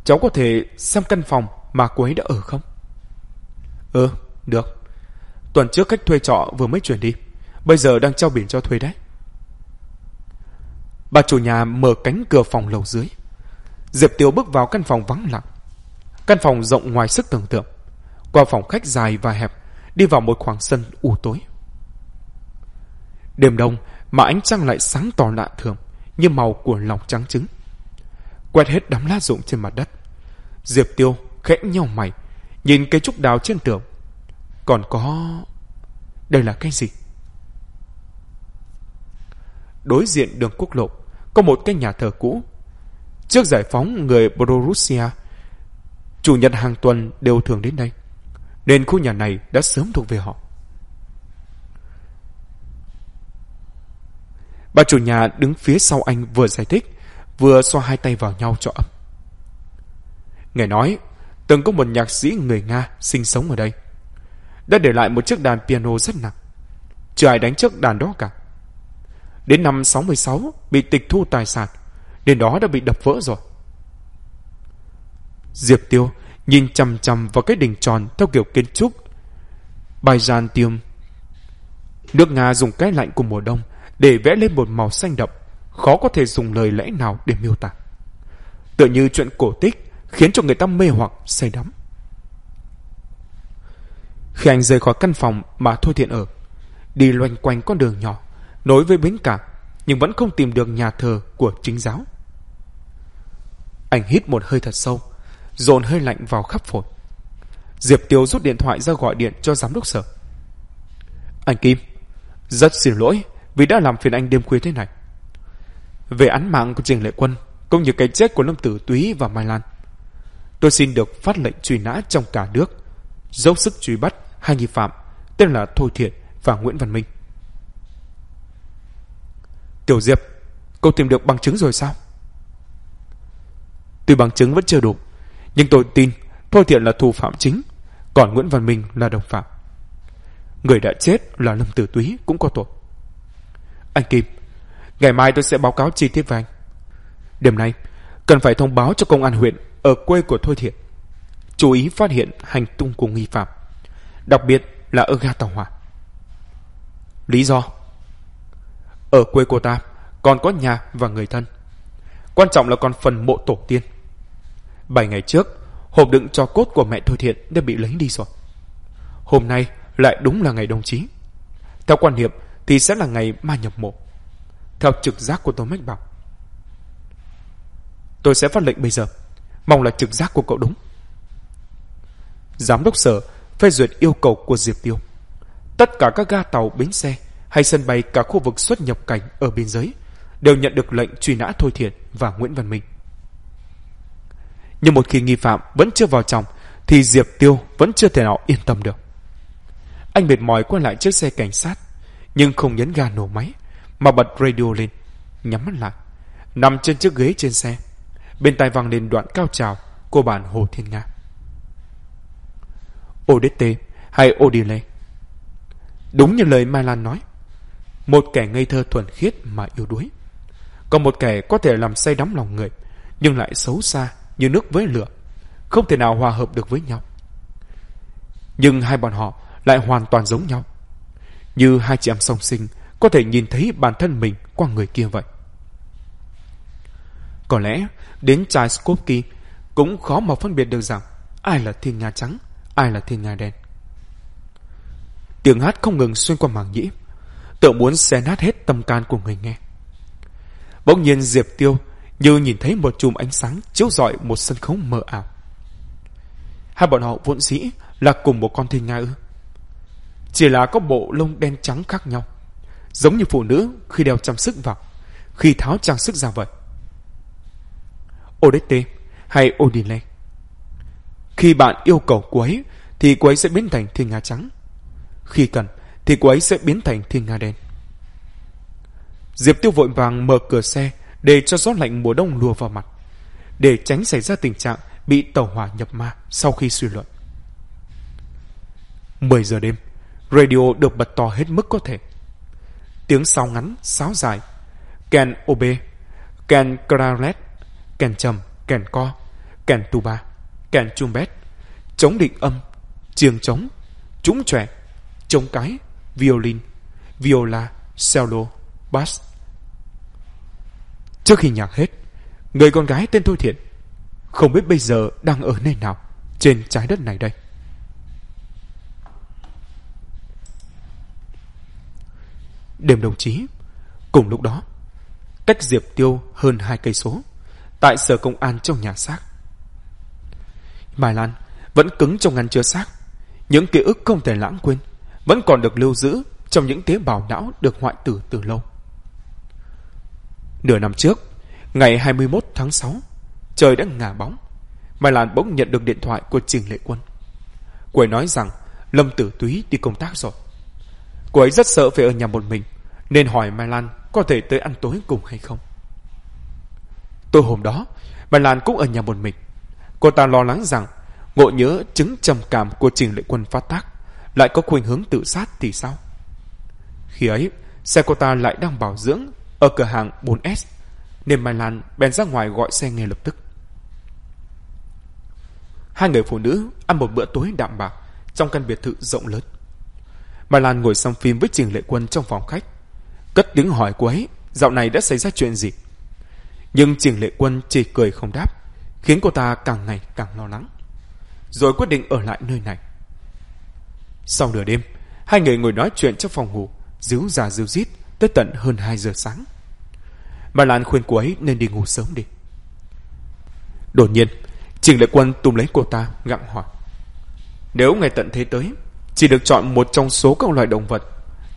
Cháu có thể xem căn phòng mà cô ấy đã ở không? Ừ, được. Tuần trước khách thuê trọ vừa mới chuyển đi. Bây giờ đang trao biển cho thuê đấy. Bà chủ nhà mở cánh cửa phòng lầu dưới. Diệp Tiêu bước vào căn phòng vắng lặng. Căn phòng rộng ngoài sức tưởng tượng. Qua phòng khách dài và hẹp, đi vào một khoảng sân u tối. Đêm đông mà ánh trăng lại sáng tỏ lạ thường, như màu của lòng trắng trứng. Quét hết đám lá rụng trên mặt đất. Diệp Tiêu khẽ nhau mày, nhìn cây trúc đào trên tường. Còn có... Đây là cái gì? Đối diện đường quốc lộ, có một cái nhà thờ cũ. Trước giải phóng người Borussia, chủ nhật hàng tuần đều thường đến đây nên khu nhà này đã sớm thuộc về họ. Bà chủ nhà đứng phía sau anh vừa giải thích, vừa xoa hai tay vào nhau cho ấm. Nghe nói, từng có một nhạc sĩ người Nga sinh sống ở đây. Đã để lại một chiếc đàn piano rất nặng. Chưa ai đánh chiếc đàn đó cả. Đến năm 66 bị tịch thu tài sản, nên đó đã bị đập vỡ rồi. Diệp Tiêu nhìn chằm chằm vào cái đỉnh tròn theo kiểu kiến trúc Byzantium. Nước Nga dùng cái lạnh của mùa đông để vẽ lên một màu xanh đậm, khó có thể dùng lời lẽ nào để miêu tả. Tựa như chuyện cổ tích khiến cho người ta mê hoặc say đắm. Khi anh rời khỏi căn phòng mà Thôi Thiện ở, đi loanh quanh con đường nhỏ, nối với bến cảng, nhưng vẫn không tìm được nhà thờ của chính giáo. Anh hít một hơi thật sâu, dồn hơi lạnh vào khắp phổi. Diệp Tiêu rút điện thoại ra gọi điện cho giám đốc sở. Anh Kim, rất xin lỗi vì đã làm phiền anh đêm khuya thế này. Về án mạng của Trình Lệ Quân, cũng như cái chết của Lâm Tử Túy và Mai Lan, tôi xin được phát lệnh truy nã trong cả nước, dốc sức truy bắt hai nghi phạm tên là Thôi Thiện và Nguyễn Văn Minh. Tiểu Diệp, cô tìm được bằng chứng rồi sao? Tuy bằng chứng vẫn chưa đủ, nhưng tôi tin Thôi Thiện là thủ phạm chính, còn Nguyễn Văn Minh là đồng phạm. Người đã chết là Lâm Tử Túy cũng có tội. Anh Kim, ngày mai tôi sẽ báo cáo chi tiết với anh. Đêm nay, cần phải thông báo cho công an huyện ở quê của Thôi Thiện. Chú ý phát hiện hành tung của nghi phạm, đặc biệt là ở ga tàu hỏa. Lý do? Ở quê cô ta còn có nhà và người thân. Quan trọng là còn phần mộ tổ tiên. Bảy ngày trước, hộp đựng cho cốt của mẹ Thôi Thiện đã bị lấy đi rồi. Hôm nay lại đúng là ngày đồng chí. Theo quan niệm thì sẽ là ngày ma nhập mộ. Theo trực giác của tôi mách bảo. Tôi sẽ phát lệnh bây giờ. Mong là trực giác của cậu đúng. Giám đốc sở phê duyệt yêu cầu của Diệp Tiêu. Tất cả các ga tàu, bến xe hay sân bay cả khu vực xuất nhập cảnh ở biên giới đều nhận được lệnh truy nã Thôi Thiện và Nguyễn Văn Minh. Nhưng một khi nghi phạm vẫn chưa vào trong thì Diệp Tiêu vẫn chưa thể nào yên tâm được. Anh mệt mỏi quay lại chiếc xe cảnh sát nhưng không nhấn ga nổ máy mà bật radio lên, nhắm mắt lại, nằm trên chiếc ghế trên xe. Bên tai vang lên đoạn cao trào của bản Hồ Thiên Nga. Odette hay Odile. Đúng như lời Mai Lan nói, một kẻ ngây thơ thuần khiết mà yếu đuối. Còn một kẻ có thể làm say đắm lòng người, nhưng lại xấu xa như nước với lửa, không thể nào hòa hợp được với nhau. Nhưng hai bọn họ lại hoàn toàn giống nhau. Như hai chị em song sinh có thể nhìn thấy bản thân mình qua người kia vậy. Có lẽ đến Tchaikovsky cũng khó mà phân biệt được rằng ai là thiên nga trắng, ai là thiên nga đen. Tiếng hát không ngừng xuyên qua màng nhĩ. Tựa muốn xé nát hết tâm can của người nghe. Bỗng nhiên Diệp Tiêu như nhìn thấy một chùm ánh sáng chiếu rọi một sân khấu mờ ảo. Hai bọn họ vốn dĩ là cùng một con thiên nga ư. Chỉ là có bộ lông đen trắng khác nhau. Giống như phụ nữ khi đeo trang sức vào, khi tháo trang sức ra vậy. Odette hay Odile. Khi bạn yêu cầu cô ấy, thì cô ấy sẽ biến thành thiên nga trắng. Khi cần, thì cô ấy sẽ biến thành thiên nga đen. Diệp Tiêu vội vàng mở cửa xe để cho gió lạnh mùa đông lùa vào mặt, để tránh xảy ra tình trạng bị tàu hỏa nhập ma sau khi suy luận. 10 giờ đêm, radio được bật to hết mức có thể. Tiếng sáo ngắn, sáo dài, kèn ob, kèn clarinet, kèn trầm, kèn co, kèn tuba, kèn trumpet, chống định âm, chiêng trống, trúng trẻ, trống cái, violin, viola, cello, bass. Trước khi nhạc hết, người con gái tên Thôi Thiện không biết bây giờ đang ở nơi nào trên trái đất này đây. Đêm đồng chí, cùng lúc đó, cách Diệp Tiêu hơn hai cây số, tại sở công an trong nhà xác. Mai Lan vẫn cứng trong ngăn chứa xác, những ký ức không thể lãng quên, vẫn còn được lưu giữ trong những tế bào não được hoại tử từ lâu. Nửa năm trước, ngày 21 tháng 6, trời đã ngả bóng. Mai Lan bỗng nhận được điện thoại của Trình Lệ Quân. Cô ấy nói rằng Lâm Tử Túy đi công tác rồi. Cô ấy rất sợ phải ở nhà một mình, nên hỏi Mai Lan có thể tới ăn tối cùng hay không. Tối hôm đó, Mai Lan cũng ở nhà một mình. Cô ta lo lắng rằng ngộ nhớ chứng trầm cảm của Trình Lệ Quân phát tác lại có khuynh hướng tự sát thì sao? Khi ấy, xe cô ta lại đang bảo dưỡng ở cửa hàng 4S, nên Mai Lan bèn ra ngoài gọi xe ngay lập tức. Hai người phụ nữ ăn một bữa tối đạm bạc trong căn biệt thự rộng lớn. Bà Lan ngồi xem phim với Trình Lệ Quân trong phòng khách. Cất tiếng hỏi cô ấy, dạo này đã xảy ra chuyện gì? Nhưng Trình Lệ Quân chỉ cười không đáp, khiến cô ta càng ngày càng lo lắng. Rồi quyết định ở lại nơi này. Sau nửa đêm, hai người ngồi nói chuyện trong phòng ngủ, díu già díu dít tới tận hơn 2 giờ sáng. Bà Lan khuyên cô ấy nên đi ngủ sớm đi. Đột nhiên, Trình Lệ Quân tùm lấy cô ta, gặng hỏi. Nếu ngày tận thế tới, chỉ được chọn một trong số các loài động vật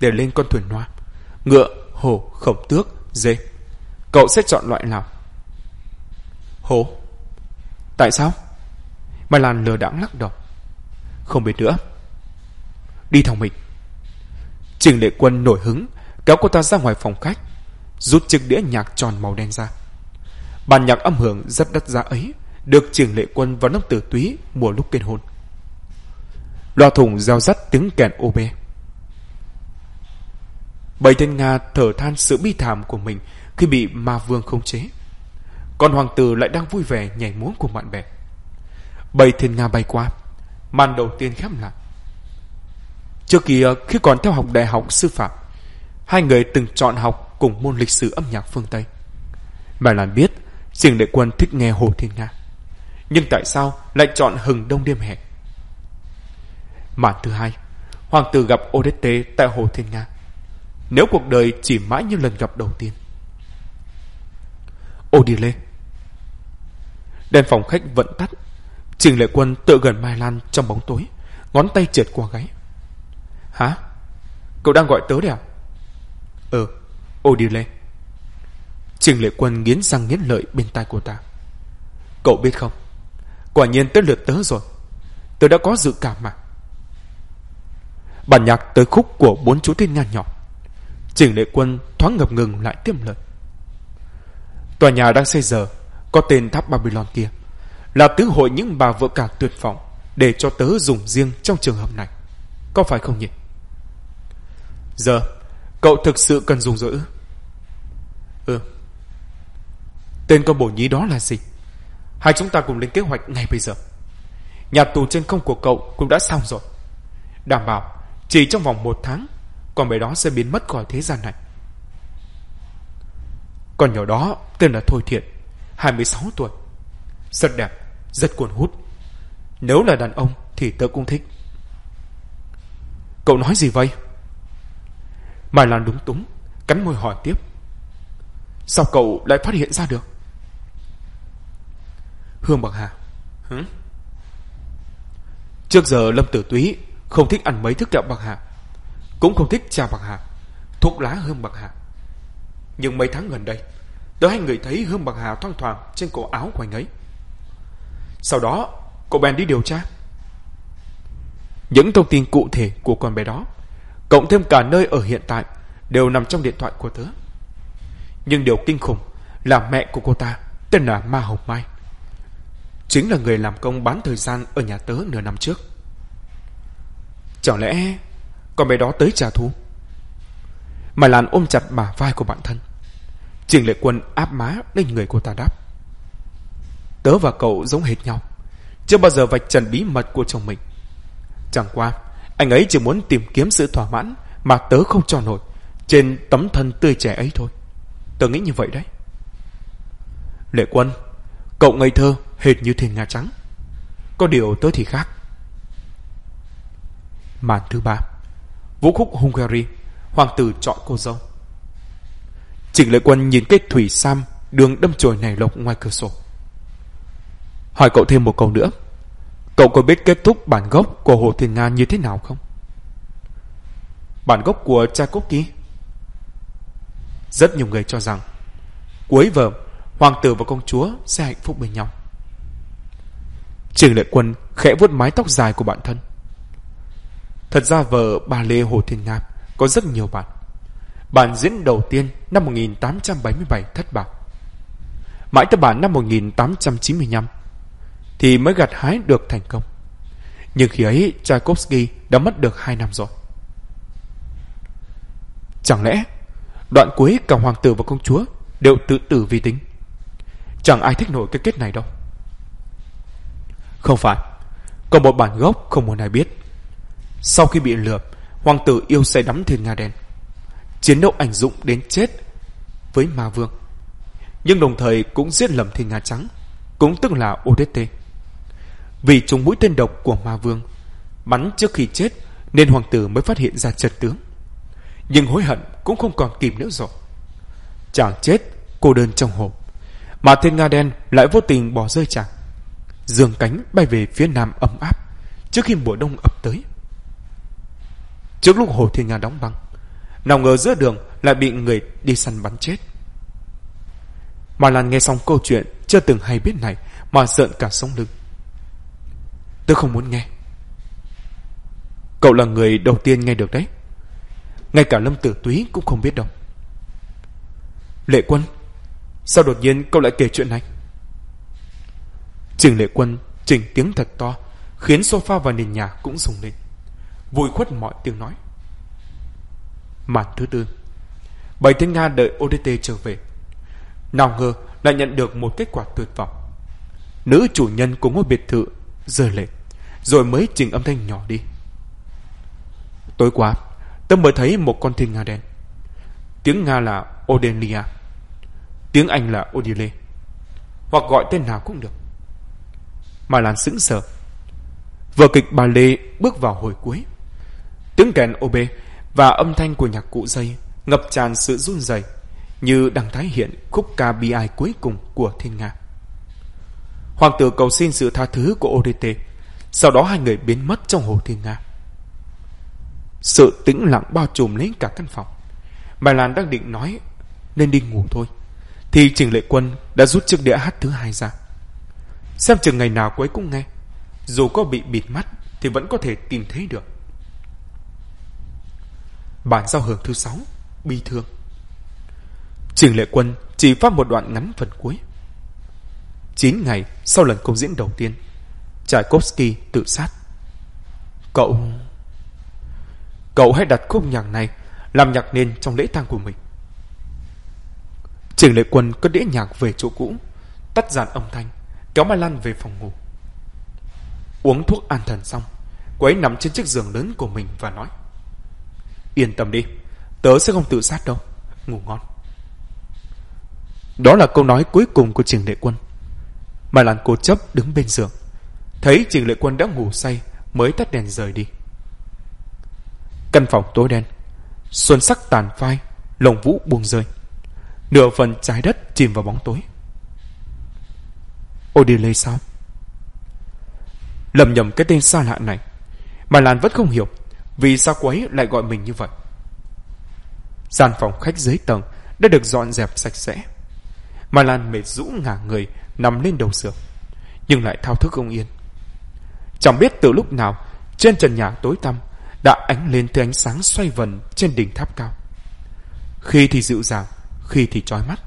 để lên con thuyền hoa. Ngựa, hổ, khổng tước, dê. Cậu sẽ chọn loại nào? Hổ. Tại sao? Mai Lan lờ đãng lắc đầu. Không biết nữa. Đi theo mình. Trình Lệ Quân nổi hứng, kéo cô ta ra ngoài phòng khách, rút chiếc đĩa nhạc tròn màu đen ra. Bản nhạc âm hưởng rất đắt giá ấy được Trình Lệ Quân và Nông Tử Túy mùa lúc kết hôn. Loa thùng reo rắt tiếng kèn ô bê. Bảy tên Nga thở than sự bi thảm của mình khi bị ma vương khống chế. Còn hoàng tử lại đang vui vẻ nhảy múa cùng bạn bè. Bảy thiên Nga bay qua. Màn đầu tiên khép lại. Trước kia khi còn theo học đại học sư phạm, hai người từng chọn học cùng môn lịch sử âm nhạc phương Tây. Mà Lan biết, riêng đại Quân thích nghe Hồ Thiên Nga. Nhưng tại sao lại chọn hừng đông đêm hẹn? Màn thứ hai, Hoàng tử gặp Odette tại Hồ Thiên Nga. Nếu cuộc đời chỉ mãi như lần gặp đầu tiên. Odile Đèn phòng khách vẫn tắt. Trình Lệ Quân tựa gần Mai Lan trong bóng tối, ngón tay trượt qua gáy. Hả? Cậu đang gọi tớ đấy à? Ừ, Odile. Trình Lệ Quân nghiến răng nghiến lợi bên tai của ta. Cậu biết không? Quả nhiên tới lượt tớ rồi. Tớ đã có dự cảm mà. Bản nhạc tới khúc của bốn chú tiên nhan nhỏ. Trình Lệ Quân thoáng ngập ngừng lại tiếp lời. Tòa nhà đang xây giờ có tên tháp Babylon kia là tứ hội những bà vợ cả tuyệt vọng để cho tớ dùng riêng trong trường hợp này. Có phải không nhỉ? Giờ, cậu thực sự cần dùng rồi ư? Ừ. Tên con bổ nhí đó là gì? Hai chúng ta cùng lên kế hoạch ngay bây giờ. Nhà tù trên không của cậu cũng đã xong rồi. Đảm bảo, chỉ trong vòng một tháng, con bé đó sẽ biến mất khỏi thế gian này. Con nhỏ đó tên là Thôi Thiện, 26 tuổi. Rất đẹp, rất cuốn hút. Nếu là đàn ông thì tớ cũng thích. Cậu nói gì vậy? Mai Lan đúng túng, cắn môi hỏi tiếp. Sao cậu lại phát hiện ra được? Hương Bạc Hà. Hử? Trước giờ Lâm Tử Túy không thích ăn mấy thức kẹo Bạc Hà. Cũng không thích trà Bạc Hà, thuốc lá Hương Bạc Hà. Nhưng mấy tháng gần đây, tớ hay người thấy Hương Bạc Hà thoang thoảng trên cổ áo của anh ấy. Sau đó, cậu bèn đi điều tra. Những thông tin cụ thể của con bé đó, cộng thêm cả nơi ở hiện tại, đều nằm trong điện thoại của tớ. Nhưng điều kinh khủng là mẹ của cô ta, tên là Ma Hồng Mai. Chính là người làm công bán thời gian ở nhà tớ nửa năm trước. Chẳng lẽ con bé đó tới trả thù? mà Lan ôm chặt bả vai của bản thân. Trình lệ quân áp má lên người cô ta đáp. Tớ và cậu giống hệt nhau. Chưa bao giờ vạch trần bí mật của chồng mình. Chẳng qua, anh ấy chỉ muốn tìm kiếm sự thỏa mãn mà tớ không cho nổi trên tấm thân tươi trẻ ấy thôi. Tớ nghĩ như vậy đấy. Lệ quân, cậu ngây thơ hệt như thiên nga trắng. Có điều tớ thì khác. Màn thứ ba. Vũ khúc Hungary, Hoàng tử chọn cô dâu. Trịnh lệ quân nhìn cái thủy sam, Đường đâm chồi nảy lộc ngoài cửa sổ. Hỏi cậu thêm một câu nữa. Cậu có biết kết thúc bản gốc của Hồ Thiên Nga như thế nào không? Bản gốc của Tchaikovsky? Rất nhiều người cho rằng, Cuối vở, Hoàng tử và công chúa sẽ hạnh phúc bên nhau. Trịnh lệ quân khẽ vuốt mái tóc dài của bản thân. Thật ra vợ Bà Lê Hồ Thiên Nga có rất nhiều bản. Bản diễn đầu tiên năm 1877 thất bại. Mãi tới bản năm 1895 thì mới gặt hái được thành công. Nhưng khi ấy Tchaikovsky đã mất được 2 năm rồi. Chẳng lẽ đoạn cuối cả hoàng tử và công chúa đều tự tử vì tính? Chẳng ai thích nổi cái kết này đâu. Không phải. Có một bản gốc không muốn ai biết. Sau khi bị lừa, hoàng tử yêu say đắm thiên nga đen. Chiến đấu ảnh dụng đến chết với ma vương. Nhưng đồng thời cũng giết lầm thiên nga trắng, cũng tức là Odette. Vì trúng mũi tên độc của ma vương, bắn trước khi chết nên hoàng tử mới phát hiện ra trật tướng. Nhưng hối hận cũng không còn kịp nữa rồi. Chàng chết, cô đơn trong hộp. Mà thiên nga đen lại vô tình bỏ rơi chàng. Dương cánh bay về phía nam ấm áp trước khi mùa đông ập tới. Trước lúc Hồ Thiên Nga đóng băng, Nào ngờ giữa đường lại bị người đi săn bắn chết. Mà Lan nghe xong câu chuyện Chưa từng hay biết này Mà giận cả sống lưng. Tôi không muốn nghe. Cậu là người đầu tiên nghe được đấy. Ngay cả Lâm Tử Túy cũng không biết đâu. Lệ Quân, Sao đột nhiên cậu lại kể chuyện này? Trình Lệ Quân chỉnh tiếng thật to, Khiến sofa và nền nhà cũng rung lên vùi khuất mọi tiếng nói. Màn thứ tư Bảy thiên Nga đợi ODT trở về. Nào ngờ lại nhận được một kết quả tuyệt vọng. Nữ chủ nhân của ngôi biệt thự rơi lệ, rồi mới chỉnh âm thanh nhỏ đi. Tối quá, tôi mới thấy một con thiên Nga đen. Tiếng Nga là Odelia. Tiếng Anh là Odile. Hoặc gọi tên nào cũng được. Mà Lan sững sờ. Vở kịch bà Lê bước vào hồi cuối. Tiếng kèn OB và âm thanh của nhạc cụ dây ngập tràn sự run rẩy như đang tái hiện khúc ca bi ai cuối cùng của thiên nga. Hoàng tử cầu xin sự tha thứ của ODT, sau đó hai người biến mất trong hồ thiên nga. Sự tĩnh lặng bao trùm lấy cả căn phòng. Bài Lan đang định nói nên đi ngủ thôi, thì Trình Lệ Quân đã rút chiếc đĩa hát thứ hai ra. Xem chừng ngày nào cô ấy cũng nghe, dù có bị bịt mắt thì vẫn có thể tìm thấy được. Bản giao hưởng thứ sáu, Bi thương. Trình Lệ Quân chỉ phát một đoạn ngắn phần cuối. 9 ngày sau lần công diễn đầu tiên, Tchaikovsky tự sát. Cậu Cậu hãy đặt khúc nhạc này Làm nhạc nền trong lễ tang của mình. Trình Lệ Quân cất đĩa nhạc về chỗ cũ, Tắt dàn âm thanh, Kéo Mai Lan về phòng ngủ. Uống thuốc an thần xong, Cô ấy nằm trên chiếc giường lớn của mình và nói Yên tâm đi, tớ sẽ không tự sát đâu. Ngủ ngon. Đó là câu nói cuối cùng của Trình Lệ Quân. Mà Lan cố chấp đứng bên giường. Thấy Trình Lệ Quân đã ngủ say mới tắt đèn rời đi. Căn phòng tối đen Xuân sắc tàn phai Lồng vũ buông rơi Nửa phần trái đất chìm vào bóng tối Odile sao Lầm nhầm cái tên xa lạ này Mà Lan vẫn không hiểu vì sao cô ấy lại gọi mình như vậy? Gian phòng khách dưới tầng Đã được dọn dẹp sạch sẽ. Mà Lan mệt rũ ngả người, Nằm lên đầu giường, Nhưng lại thao thức không yên. Chẳng biết từ lúc nào, Trên trần nhà tối tăm Đã ánh lên thứ ánh sáng xoay vần Trên đỉnh tháp cao. Khi thì dịu dàng, Khi thì trói mắt.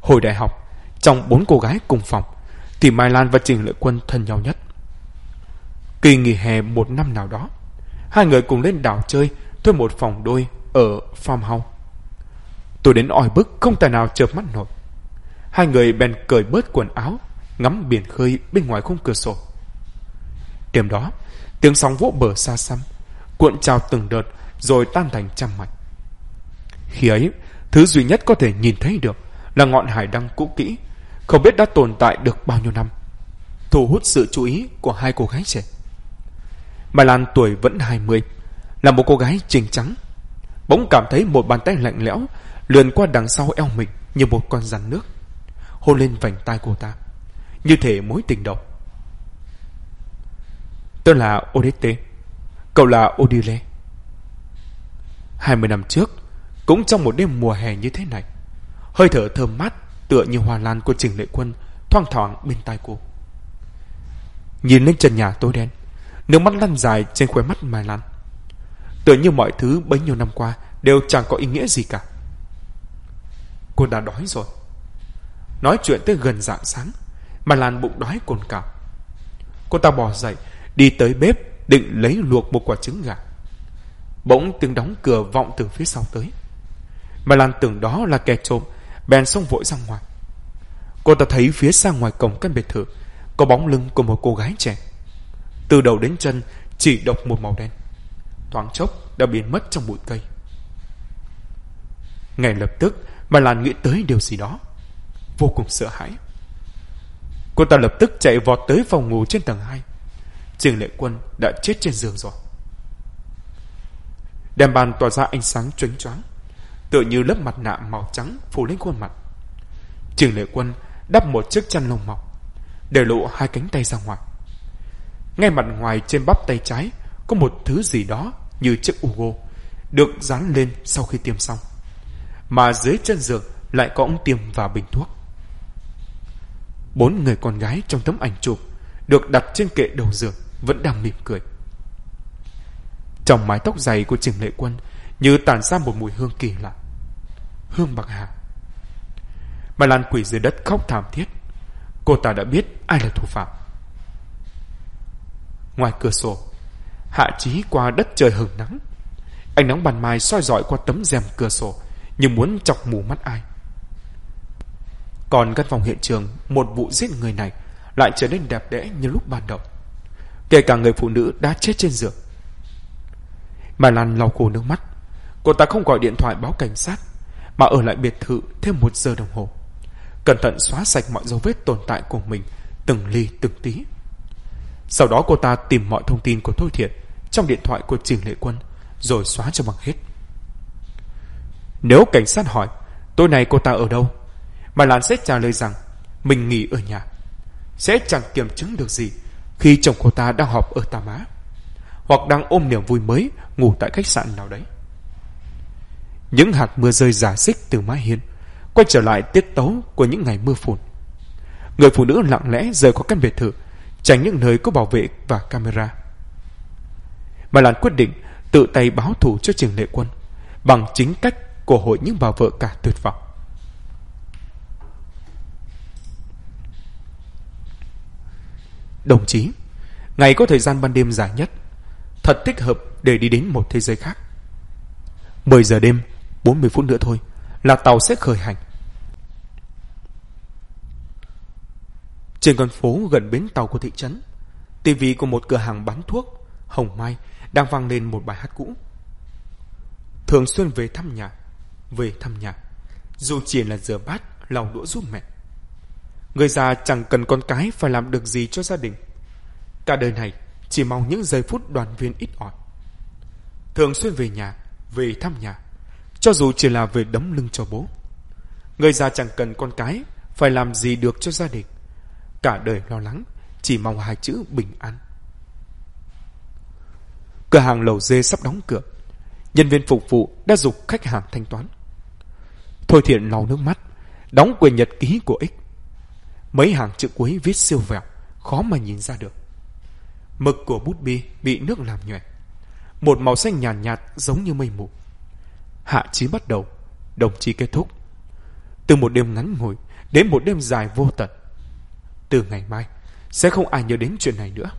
Hồi đại học, Trong bốn cô gái cùng phòng, Thì Mai Lan và Trình Lợi Quân thân nhau nhất. Kỳ nghỉ hè một năm nào đó Hai người cùng lên đảo chơi Thuê một phòng đôi ở farmhouse. Tôi đến ỏi bức không tài nào chợp mắt nổi. Hai người bèn cởi bớt quần áo, ngắm biển khơi bên ngoài khung cửa sổ. Đêm đó, tiếng sóng vỗ bờ xa xăm, cuộn trào từng đợt rồi tan thành trăm mạch. Khi ấy, thứ duy nhất có thể nhìn thấy được là ngọn hải đăng cũ kỹ, không biết đã tồn tại được bao nhiêu năm, thu hút sự chú ý của hai cô gái trẻ. Mai Lan tuổi vẫn 20, là một cô gái trình trắng, bỗng cảm thấy một bàn tay lạnh lẽo lườn qua đằng sau eo mình như một con rắn nước hôn lên vành tai cô ta. Như thể mối tình đầu. Tôi là Odette cậu là Odile. Hai mươi năm trước cũng trong một đêm mùa hè như thế này hơi thở thơm mát tựa như hoa lan của trình lệ quân thoang thoảng bên tai cô. Nhìn lên trần nhà tối đen nước mắt lăn dài trên khóe mắt mai lan tựa như mọi thứ bấy nhiêu năm qua đều chẳng có ý nghĩa gì cả. Cô đã đói rồi. Nói chuyện tới gần dạng sáng, mà Lan bụng đói cồn cào. Cô ta bò dậy, đi tới bếp, định lấy luộc một quả trứng gà. Bỗng tiếng đóng cửa vọng từ phía sau tới. Mà Lan tưởng đó là kẻ trộm, bèn xông vội ra ngoài. Cô ta thấy phía xa ngoài cổng căn biệt thự, có bóng lưng của một cô gái trẻ. Từ đầu đến chân, chỉ độc một màu đen. Thoáng chốc đã biến mất trong bụi cây. Ngay lập tức bà Lan nghĩ tới điều gì đó. Vô cùng sợ hãi. Cô ta lập tức chạy vọt tới phòng ngủ trên tầng 2 Trường lệ quân đã chết trên giường rồi. Đèn bàn tỏa ra ánh sáng chónh choáng Tựa như lớp mặt nạ màu trắng phủ lên khuôn mặt. Trường lệ quân đắp một chiếc chăn lông mọc Để lộ hai cánh tay ra ngoài. Ngay mặt ngoài trên bắp tay trái, Có một thứ gì đó như chiếc Ugo, Được dán lên sau khi tiêm xong mà dưới chân giường lại có ông tiêm và bình thuốc. Bốn người con gái trong tấm ảnh chụp được đặt trên kệ đầu giường vẫn đang mỉm cười. Trong mái tóc dày của Trình Lệ Quân như tản ra một mùi hương kỳ lạ. Hương bạc hà. Mà Lan quỷ dưới đất khóc thảm thiết. Cô ta đã biết ai là thủ phạm. Ngoài cửa sổ, hạ trí qua đất trời hừng nắng. Ánh nắng bàn mai soi dọi qua tấm rèm cửa sổ như muốn chọc mù mắt ai. Còn căn phòng hiện trường, một vụ giết người này lại trở nên đẹp đẽ như lúc ban đầu. Kể cả người phụ nữ đã chết trên giường. Mà Lan lau khô nước mắt. Cô ta không gọi điện thoại báo cảnh sát, mà ở lại biệt thự thêm một giờ đồng hồ. Cẩn thận xóa sạch mọi dấu vết tồn tại của mình, từng ly từng tí. Sau đó cô ta tìm mọi thông tin của Thôi Thiện trong điện thoại của Trình Lệ Quân, rồi xóa cho bằng hết. Nếu cảnh sát hỏi Tối nay cô ta ở đâu? Mà Lan sẽ trả lời rằng Mình nghỉ ở nhà. Sẽ chẳng kiểm chứng được gì Khi chồng cô ta đang họp ở Tà Má Hoặc đang ôm niềm vui mới Ngủ tại khách sạn nào đấy. Những hạt mưa rơi giả xích từ mái hiên Quay trở lại tiết tấu Của những ngày mưa phùn. Người phụ nữ lặng lẽ rời khỏi căn biệt thự Tránh những nơi có bảo vệ và camera Mà Lan quyết định Tự tay báo thù cho trường lệ quân Bằng chính cách của hội những bà vợ cả tuyệt vọng. Đồng chí, ngày có thời gian ban đêm dài nhất, thật thích hợp để đi đến một thế giới khác. 10 giờ đêm, 40 phút nữa thôi, là tàu sẽ khởi hành. Trên con phố gần bến tàu của thị trấn, tivi của một cửa hàng bán thuốc, Hồng Mai, đang vang lên một bài hát cũ. Thường xuyên về thăm nhà, về thăm nhà, dù chỉ là rửa bát, lau đũa giúp mẹ. Người già chẳng cần con cái phải làm được gì cho gia đình. Cả đời này chỉ mong những giây phút đoàn viên ít ỏi. thường xuyên về nhà, về thăm nhà, cho dù chỉ là về đấm lưng cho bố. Người già chẳng cần con cái, phải làm gì được cho gia đình. Cả đời lo lắng, chỉ mong hai chữ bình an. Cửa hàng lầu dê sắp đóng cửa. Nhân viên phục vụ đã dục khách hàng thanh toán. Thôi thiện lau nước mắt, đóng quyền nhật ký của ích. Mấy hàng chữ cuối viết siêu vẹo, khó mà nhìn ra được. Mực của bút bi bị nước làm nhòe. Một màu xanh nhàn nhạt, nhạt giống như mây mù. Hạ chí bắt đầu, đồng chí kết thúc. Từ một đêm ngắn ngủi đến một đêm dài vô tận. Từ ngày mai, sẽ không ai nhớ đến chuyện này nữa.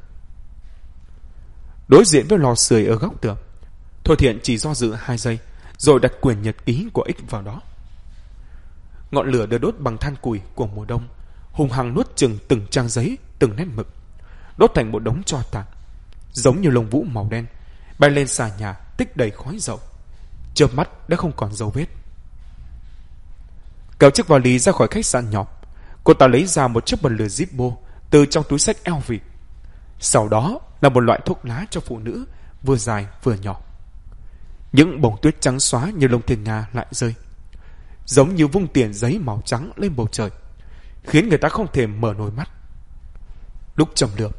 Đối diện với lò sưởi ở góc tường, Thôi Thiện chỉ do dự hai giây, rồi đặt quyền nhật ký của ích vào đó. Ngọn lửa được đốt bằng than củi của mùa đông, hùng hăng nuốt chừng từng trang giấy, từng nét mực, đốt thành một đống tro tàn, giống như lông vũ màu đen, bay lên xà nhà tích đầy khói dầu. Chớp mắt đã không còn dấu vết. Kéo chiếc vali ra khỏi khách sạn nhỏ, cô ta lấy ra một chiếc bật lửa Zippo từ trong túi sách LV. Sau đó là một loại thuốc lá cho phụ nữ, vừa dài vừa nhỏ. Những bông tuyết trắng xóa như lông thiên nga lại rơi. Giống như vung tiền giấy màu trắng lên bầu trời, khiến người ta không thể mở nổi mắt. Lúc trầm lược,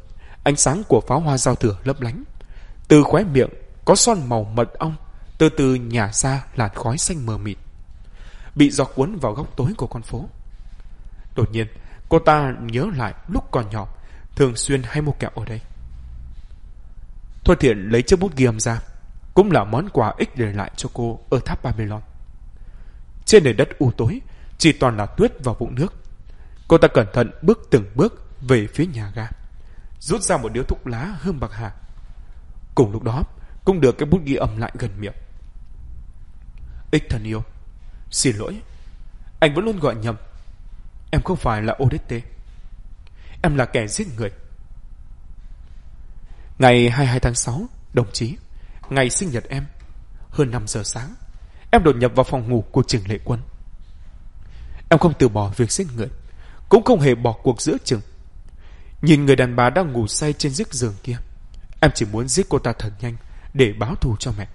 ánh sáng của pháo hoa giao thừa lấp lánh. Từ khóe miệng có son màu mật ong, từ từ nhả ra làn khói xanh mờ mịt. Bị gió cuốn vào góc tối của con phố. Đột nhiên, cô ta nhớ lại lúc còn nhỏ, thường xuyên hay mua kẹo ở đây. Thôi thiện lấy chiếc bút ghi âm ra, cũng là món quà ích để lại cho cô ở tháp Babylon. Trên nền đất u tối, chỉ toàn là tuyết và vũng nước. Cô ta cẩn thận bước từng bước về phía nhà ga, rút ra một điếu thuốc lá hương bạc hà. Cùng lúc đó, cũng được cái bút ghi âm lại gần miệng. Ích thân yêu, xin lỗi, anh vẫn luôn gọi nhầm. Em không phải là Odette. Em là kẻ giết người. Ngày 22 tháng 6, đồng chí, ngày sinh nhật em, hơn 5 giờ sáng, em đột nhập vào phòng ngủ của Trừng Lệ Quân. Em không từ bỏ việc giết người, cũng không hề bỏ cuộc giữa chừng. Nhìn người đàn bà đang ngủ say trên chiếc giường kia, em chỉ muốn giết cô ta thật nhanh để báo thù cho mẹ.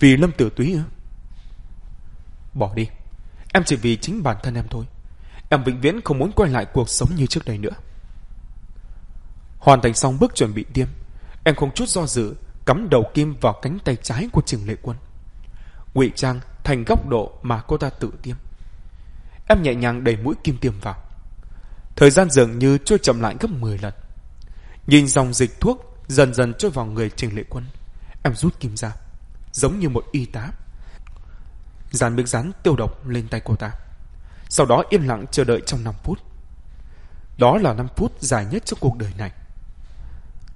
Vì Lâm Tử Túy ư? Bỏ đi, em chỉ vì chính bản thân em thôi. Em vĩnh viễn không muốn quay lại cuộc sống như trước đây nữa. Hoàn thành xong bước chuẩn bị tiêm, em không chút do dự cắm đầu kim vào cánh tay trái của Trường Lệ Quân. ngụy trang thành góc độ mà cô ta tự tiêm. Em nhẹ nhàng đẩy mũi kim tiêm vào. Thời gian dường như trôi chậm lại gấp 10 lần. Nhìn dòng dịch thuốc dần dần trôi vào người Trình Lệ Quân. Em rút kim ra, giống như một y tá. Dàn miếng rắn tiêu độc lên tay cô ta. Sau đó im lặng chờ đợi trong 5 phút. Đó là 5 phút dài nhất trong cuộc đời này.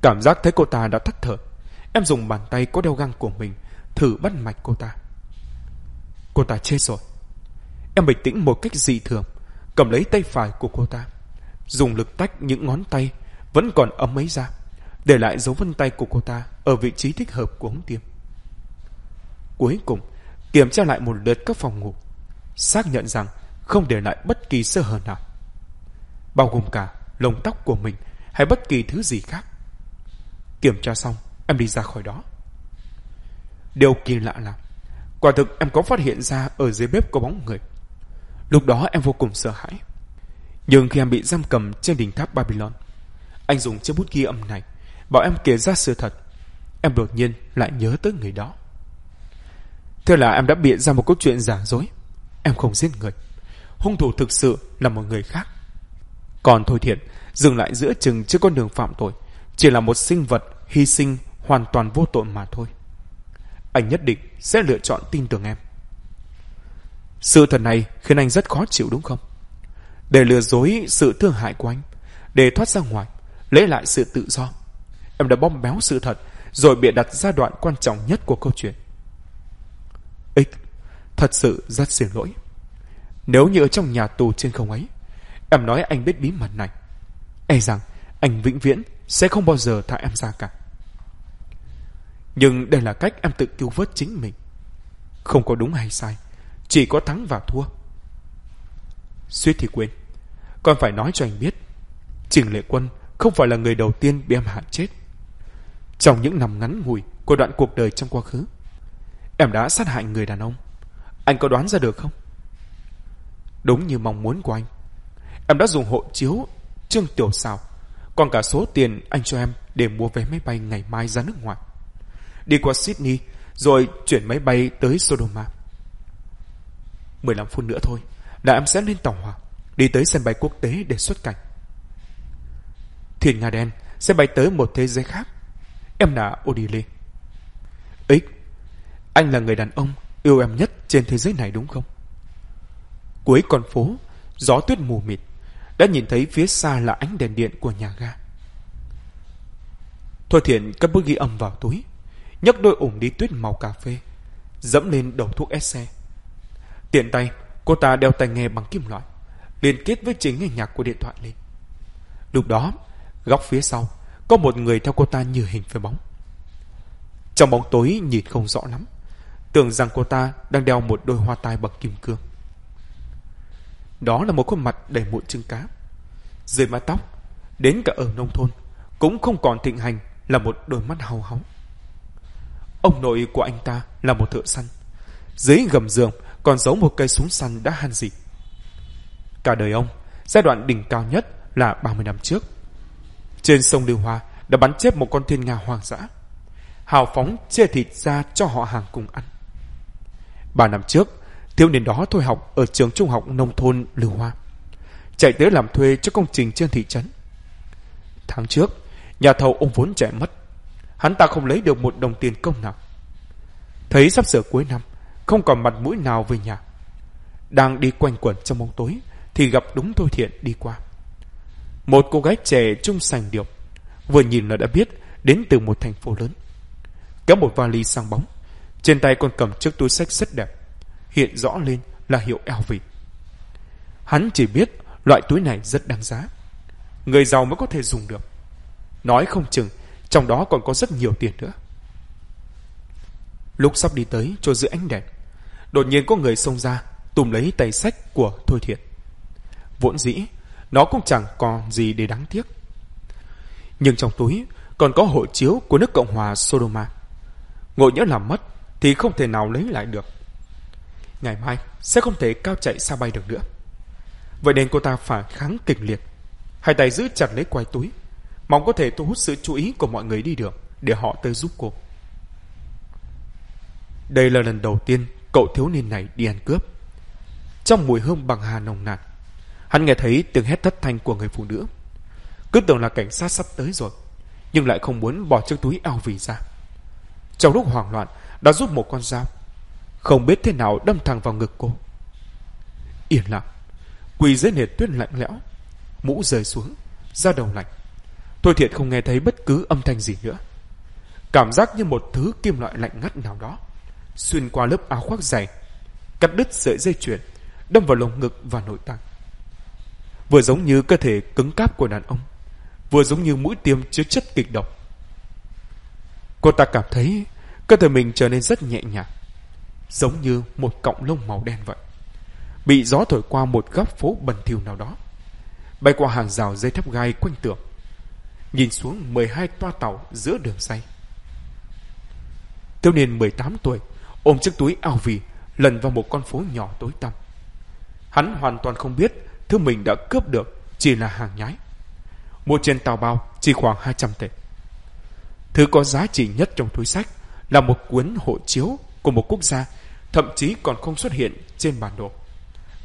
Cảm giác thấy cô ta đã thất thở. Em dùng bàn tay có đeo găng của mình thử bắt mạch cô ta. Cô ta chết rồi. Em bình tĩnh một cách dị thường, cầm lấy tay phải của cô ta, dùng lực tách những ngón tay vẫn còn ấm ấy ra, để lại dấu vân tay của cô ta ở vị trí thích hợp của ống tiêm. Cuối cùng, kiểm tra lại một lượt các phòng ngủ, xác nhận rằng không để lại bất kỳ sơ hở nào, bao gồm cả lông tóc của mình hay bất kỳ thứ gì khác. Kiểm tra xong, em đi ra khỏi đó. Điều kỳ lạ là, quả thực em có phát hiện ra ở dưới bếp có bóng người. Lúc đó em vô cùng sợ hãi. Nhưng khi em bị giam cầm trên đỉnh tháp Babylon, anh dùng chiếc bút ghi âm này, bảo em kể ra sự thật. Em đột nhiên lại nhớ tới người đó. Thế là em đã bịa ra một câu chuyện giả dối. Em không giết người. Hung thủ thực sự là một người khác. Còn Thôi Thiện dừng lại giữa chừng trước con đường phạm tội, chỉ là một sinh vật hy sinh hoàn toàn vô tội mà thôi. Anh nhất định sẽ lựa chọn tin tưởng em. Sự thật này khiến anh rất khó chịu đúng không? Để lừa dối sự thương hại của anh, để thoát ra ngoài, lấy lại sự tự do. Em đã bóp béo sự thật, rồi bịa đặt giai đoạn quan trọng nhất của câu chuyện. Ích, thật sự rất xin lỗi. Nếu như ở trong nhà tù trên không ấy, em nói anh biết bí mật này. E rằng anh vĩnh viễn sẽ không bao giờ thả em ra cả. Nhưng đây là cách em tự cứu vớt chính mình. Không có đúng hay sai, chỉ có thắng và thua. Suýt thì quên, còn phải nói cho anh biết, Trình Lệ Quân không phải là người đầu tiên bị em hại chết. Trong những năm ngắn ngủi của đoạn cuộc đời trong quá khứ. Em đã sát hại người đàn ông. Anh có đoán ra được không? Đúng như mong muốn của anh. Em đã dùng hộ chiếu Trương Tiểu Sào, còn cả số tiền anh cho em để mua vé máy bay ngày mai ra nước ngoài. Đi qua Sydney, rồi chuyển máy bay tới Sodoma. 15 phút nữa thôi là em sẽ lên tàu hỏa, đi tới sân bay quốc tế để xuất cảnh. Thuyền Nga đen sẽ bay tới một thế giới khác. Em là Odile. X, anh là người đàn ông yêu em nhất trên thế giới này đúng không? Cuối con phố, gió tuyết mù mịt, đã nhìn thấy phía xa là ánh đèn điện của nhà ga. Thôi thiện cất bút ghi âm vào túi, nhấc đôi ủng đi tuyết màu cà phê, dẫm lên đầu thuốc SC. xe. Tiện tay, cô ta đeo tai nghe bằng kim loại, liên kết với chính hình nhạc của điện thoại lên. Lúc đó, góc phía sau, có một người theo cô ta như hình với bóng. Trong bóng tối nhìn không rõ lắm, tưởng rằng cô ta đang đeo một đôi hoa tai bằng kim cương. Đó là một khuôn mặt đầy mụn trứng cá. Dưới mái tóc, đến cả ở nông thôn, cũng không còn thịnh hành là một đôi mắt hào hóng. Ông nội của anh ta là một thợ săn. Dưới gầm giường còn giấu một cây súng săn đã han dỉ. Cả đời ông, giai đoạn đỉnh cao nhất là 30 năm trước. Trên sông Lưu Hoa đã bắn chết một con thiên nga hoang dã. Hào phóng chia thịt ra cho họ hàng cùng ăn. Ba năm trước, thiếu niên đó thôi học ở trường trung học nông thôn Lưu Hoa. Chạy tới làm thuê cho công trình trên thị trấn. Tháng trước, nhà thầu ông vốn chạy mất. Hắn ta không lấy được một đồng tiền công nào. Thấy sắp sửa cuối năm, không còn mặt mũi nào về nhà. Đang đi quanh quẩn trong bóng tối, thì gặp đúng Thôi Thiện đi qua. Một cô gái trẻ trung sành điệu, vừa nhìn là đã biết đến từ một thành phố lớn. Kéo một vali sang bóng, trên tay còn cầm chiếc túi sách rất đẹp, hiện rõ lên là hiệu LV. Hắn chỉ biết loại túi này rất đáng giá. Người giàu mới có thể dùng được. Nói không chừng, trong đó còn có rất nhiều tiền nữa. Lúc sắp đi tới cho giữa ánh đèn, đột nhiên có người xông ra, tùm lấy tay sách của Thôi Thiện. Vốn dĩ, nó cũng chẳng còn gì để đáng tiếc. Nhưng trong túi còn có hộ chiếu của nước Cộng hòa Sodoma. Ngộ nhỡ làm mất thì không thể nào lấy lại được. Ngày mai sẽ không thể cao chạy xa bay được nữa. Vậy nên cô ta phải kháng kịch liệt. Hai tay giữ chặt lấy quai túi, mong có thể thu hút sự chú ý của mọi người đi được để họ tới giúp cô. Đây là lần đầu tiên cậu thiếu niên này đi ăn cướp. Trong mùi hương bằng hà nồng nàn, hắn nghe thấy tiếng hét thất thanh của người phụ nữ. Cứ tưởng là cảnh sát sắp tới rồi, nhưng lại không muốn bỏ chiếc túi ao vì ra. Trong lúc hoảng loạn, đã rút một con dao, không biết thế nào đâm thẳng vào ngực cô. Yên lặng, quỳ dưới nền tuyết lạnh lẽo, mũ rơi xuống, da đầu lạnh. Thôi thiện không nghe thấy bất cứ âm thanh gì nữa. Cảm giác như một thứ kim loại lạnh ngắt nào đó xuyên qua lớp áo khoác dày, cắt đứt sợi dây chuyền, đâm vào lồng ngực và nội tạng. Vừa giống như cơ thể cứng cáp của đàn ông, vừa giống như mũi tiêm chứa chất kịch độc. Cô ta cảm thấy cơ thể mình trở nên rất nhẹ nhàng, giống như một cọng lông màu đen vậy. Bị gió thổi qua một góc phố bẩn thỉu nào đó, bay qua hàng rào dây thép gai quanh tường, nhìn xuống 12 toa tàu giữa đường say. Thiếu niên 18 tuổi ôm chiếc túi ao vì lần vào một con phố nhỏ tối tăm. Hắn hoàn toàn không biết thứ mình đã cướp được chỉ là hàng nhái. Mua trên tàu bao chỉ khoảng 200 tệ. Thứ có giá trị nhất trong túi sách là một cuốn hộ chiếu của một quốc gia, thậm chí còn không xuất hiện trên bản đồ,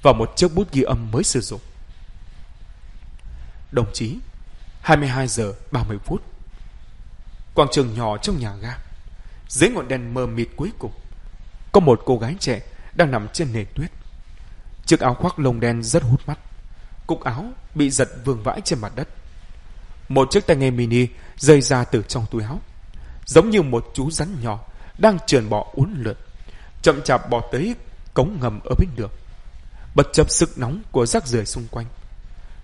và một chiếc bút ghi âm mới sử dụng. Đồng chí, 22 giờ 30 phút. Quảng trường nhỏ trong nhà ga. Dưới ngọn đèn mờ mịt cuối cùng, có một cô gái trẻ đang nằm trên nền tuyết. Chiếc áo khoác lông đen rất hút mắt. Cúc áo bị giật vương vãi trên mặt đất. Một chiếc tai nghe mini rơi ra từ trong túi áo. Giống như một chú rắn nhỏ đang trườn bò uốn lượn. Chậm chạp bò tới cống ngầm ở bên đường. Bất chấp sức nóng của rác rưởi xung quanh.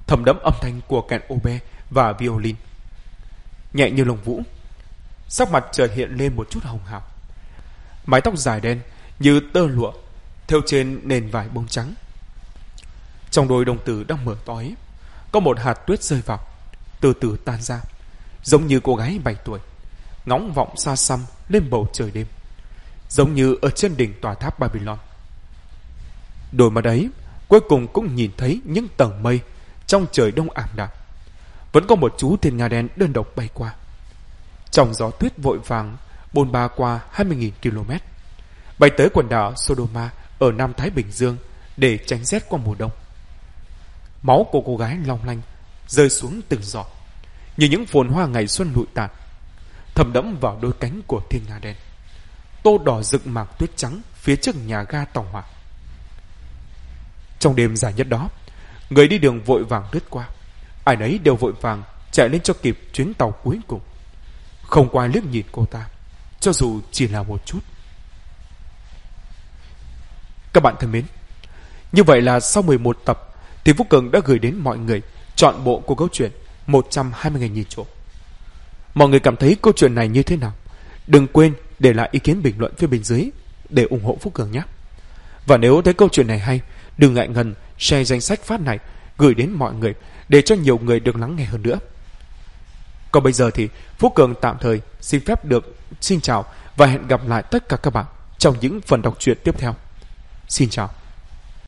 Thầm đẫm âm thanh của kèn obe và violin. Nhẹ như lồng vũ. Sắc mặt chợt hiện lên một chút hồng hào. Mái tóc dài đen như tơ lụa, theo trên nền vải bông trắng. Trong đôi đồng tử đang mở tối có một hạt tuyết rơi vào, từ từ tan ra, giống như cô gái 7 tuổi, ngóng vọng xa xăm lên bầu trời đêm, giống như ở trên đỉnh tòa tháp Babylon. Đôi mắt đấy cuối cùng cũng nhìn thấy những tầng mây trong trời đông ảm đạm. Vẫn có một chú thiên nga đen đơn độc bay qua. Trong gió tuyết vội vàng, bôn ba qua 20.000 km, bay tới quần đảo Sodoma ở Nam Thái Bình Dương để tránh rét qua mùa đông. Máu của cô gái long lanh rơi xuống từng giọt, như những phồn hoa ngày xuân lụi tàn, thầm đẫm vào đôi cánh của thiên nga đen. Tô đỏ rực mảng tuyết trắng phía trước nhà ga tàu hỏa. Trong đêm dài nhất đó, người đi đường vội vàng lướt qua. Ai nấy đều vội vàng chạy lên cho kịp chuyến tàu cuối cùng. Không qua liếc nhìn cô ta, cho dù chỉ là một chút. Các bạn thân mến, như vậy là sau 11 tập thì Phúc Cường đã gửi đến mọi người chọn bộ của câu chuyện 120 ngày nhìn trộm. Mọi người cảm thấy câu chuyện này như thế nào? Đừng quên để lại ý kiến bình luận phía bên dưới để ủng hộ Phúc Cường nhé. Và nếu thấy câu chuyện này hay, đừng ngại ngần share danh sách phát này gửi đến mọi người để cho nhiều người được lắng nghe hơn nữa. Còn bây giờ thì Phúc Cường tạm thời xin phép được xin chào và hẹn gặp lại tất cả các bạn trong những phần đọc truyện tiếp theo. Xin chào.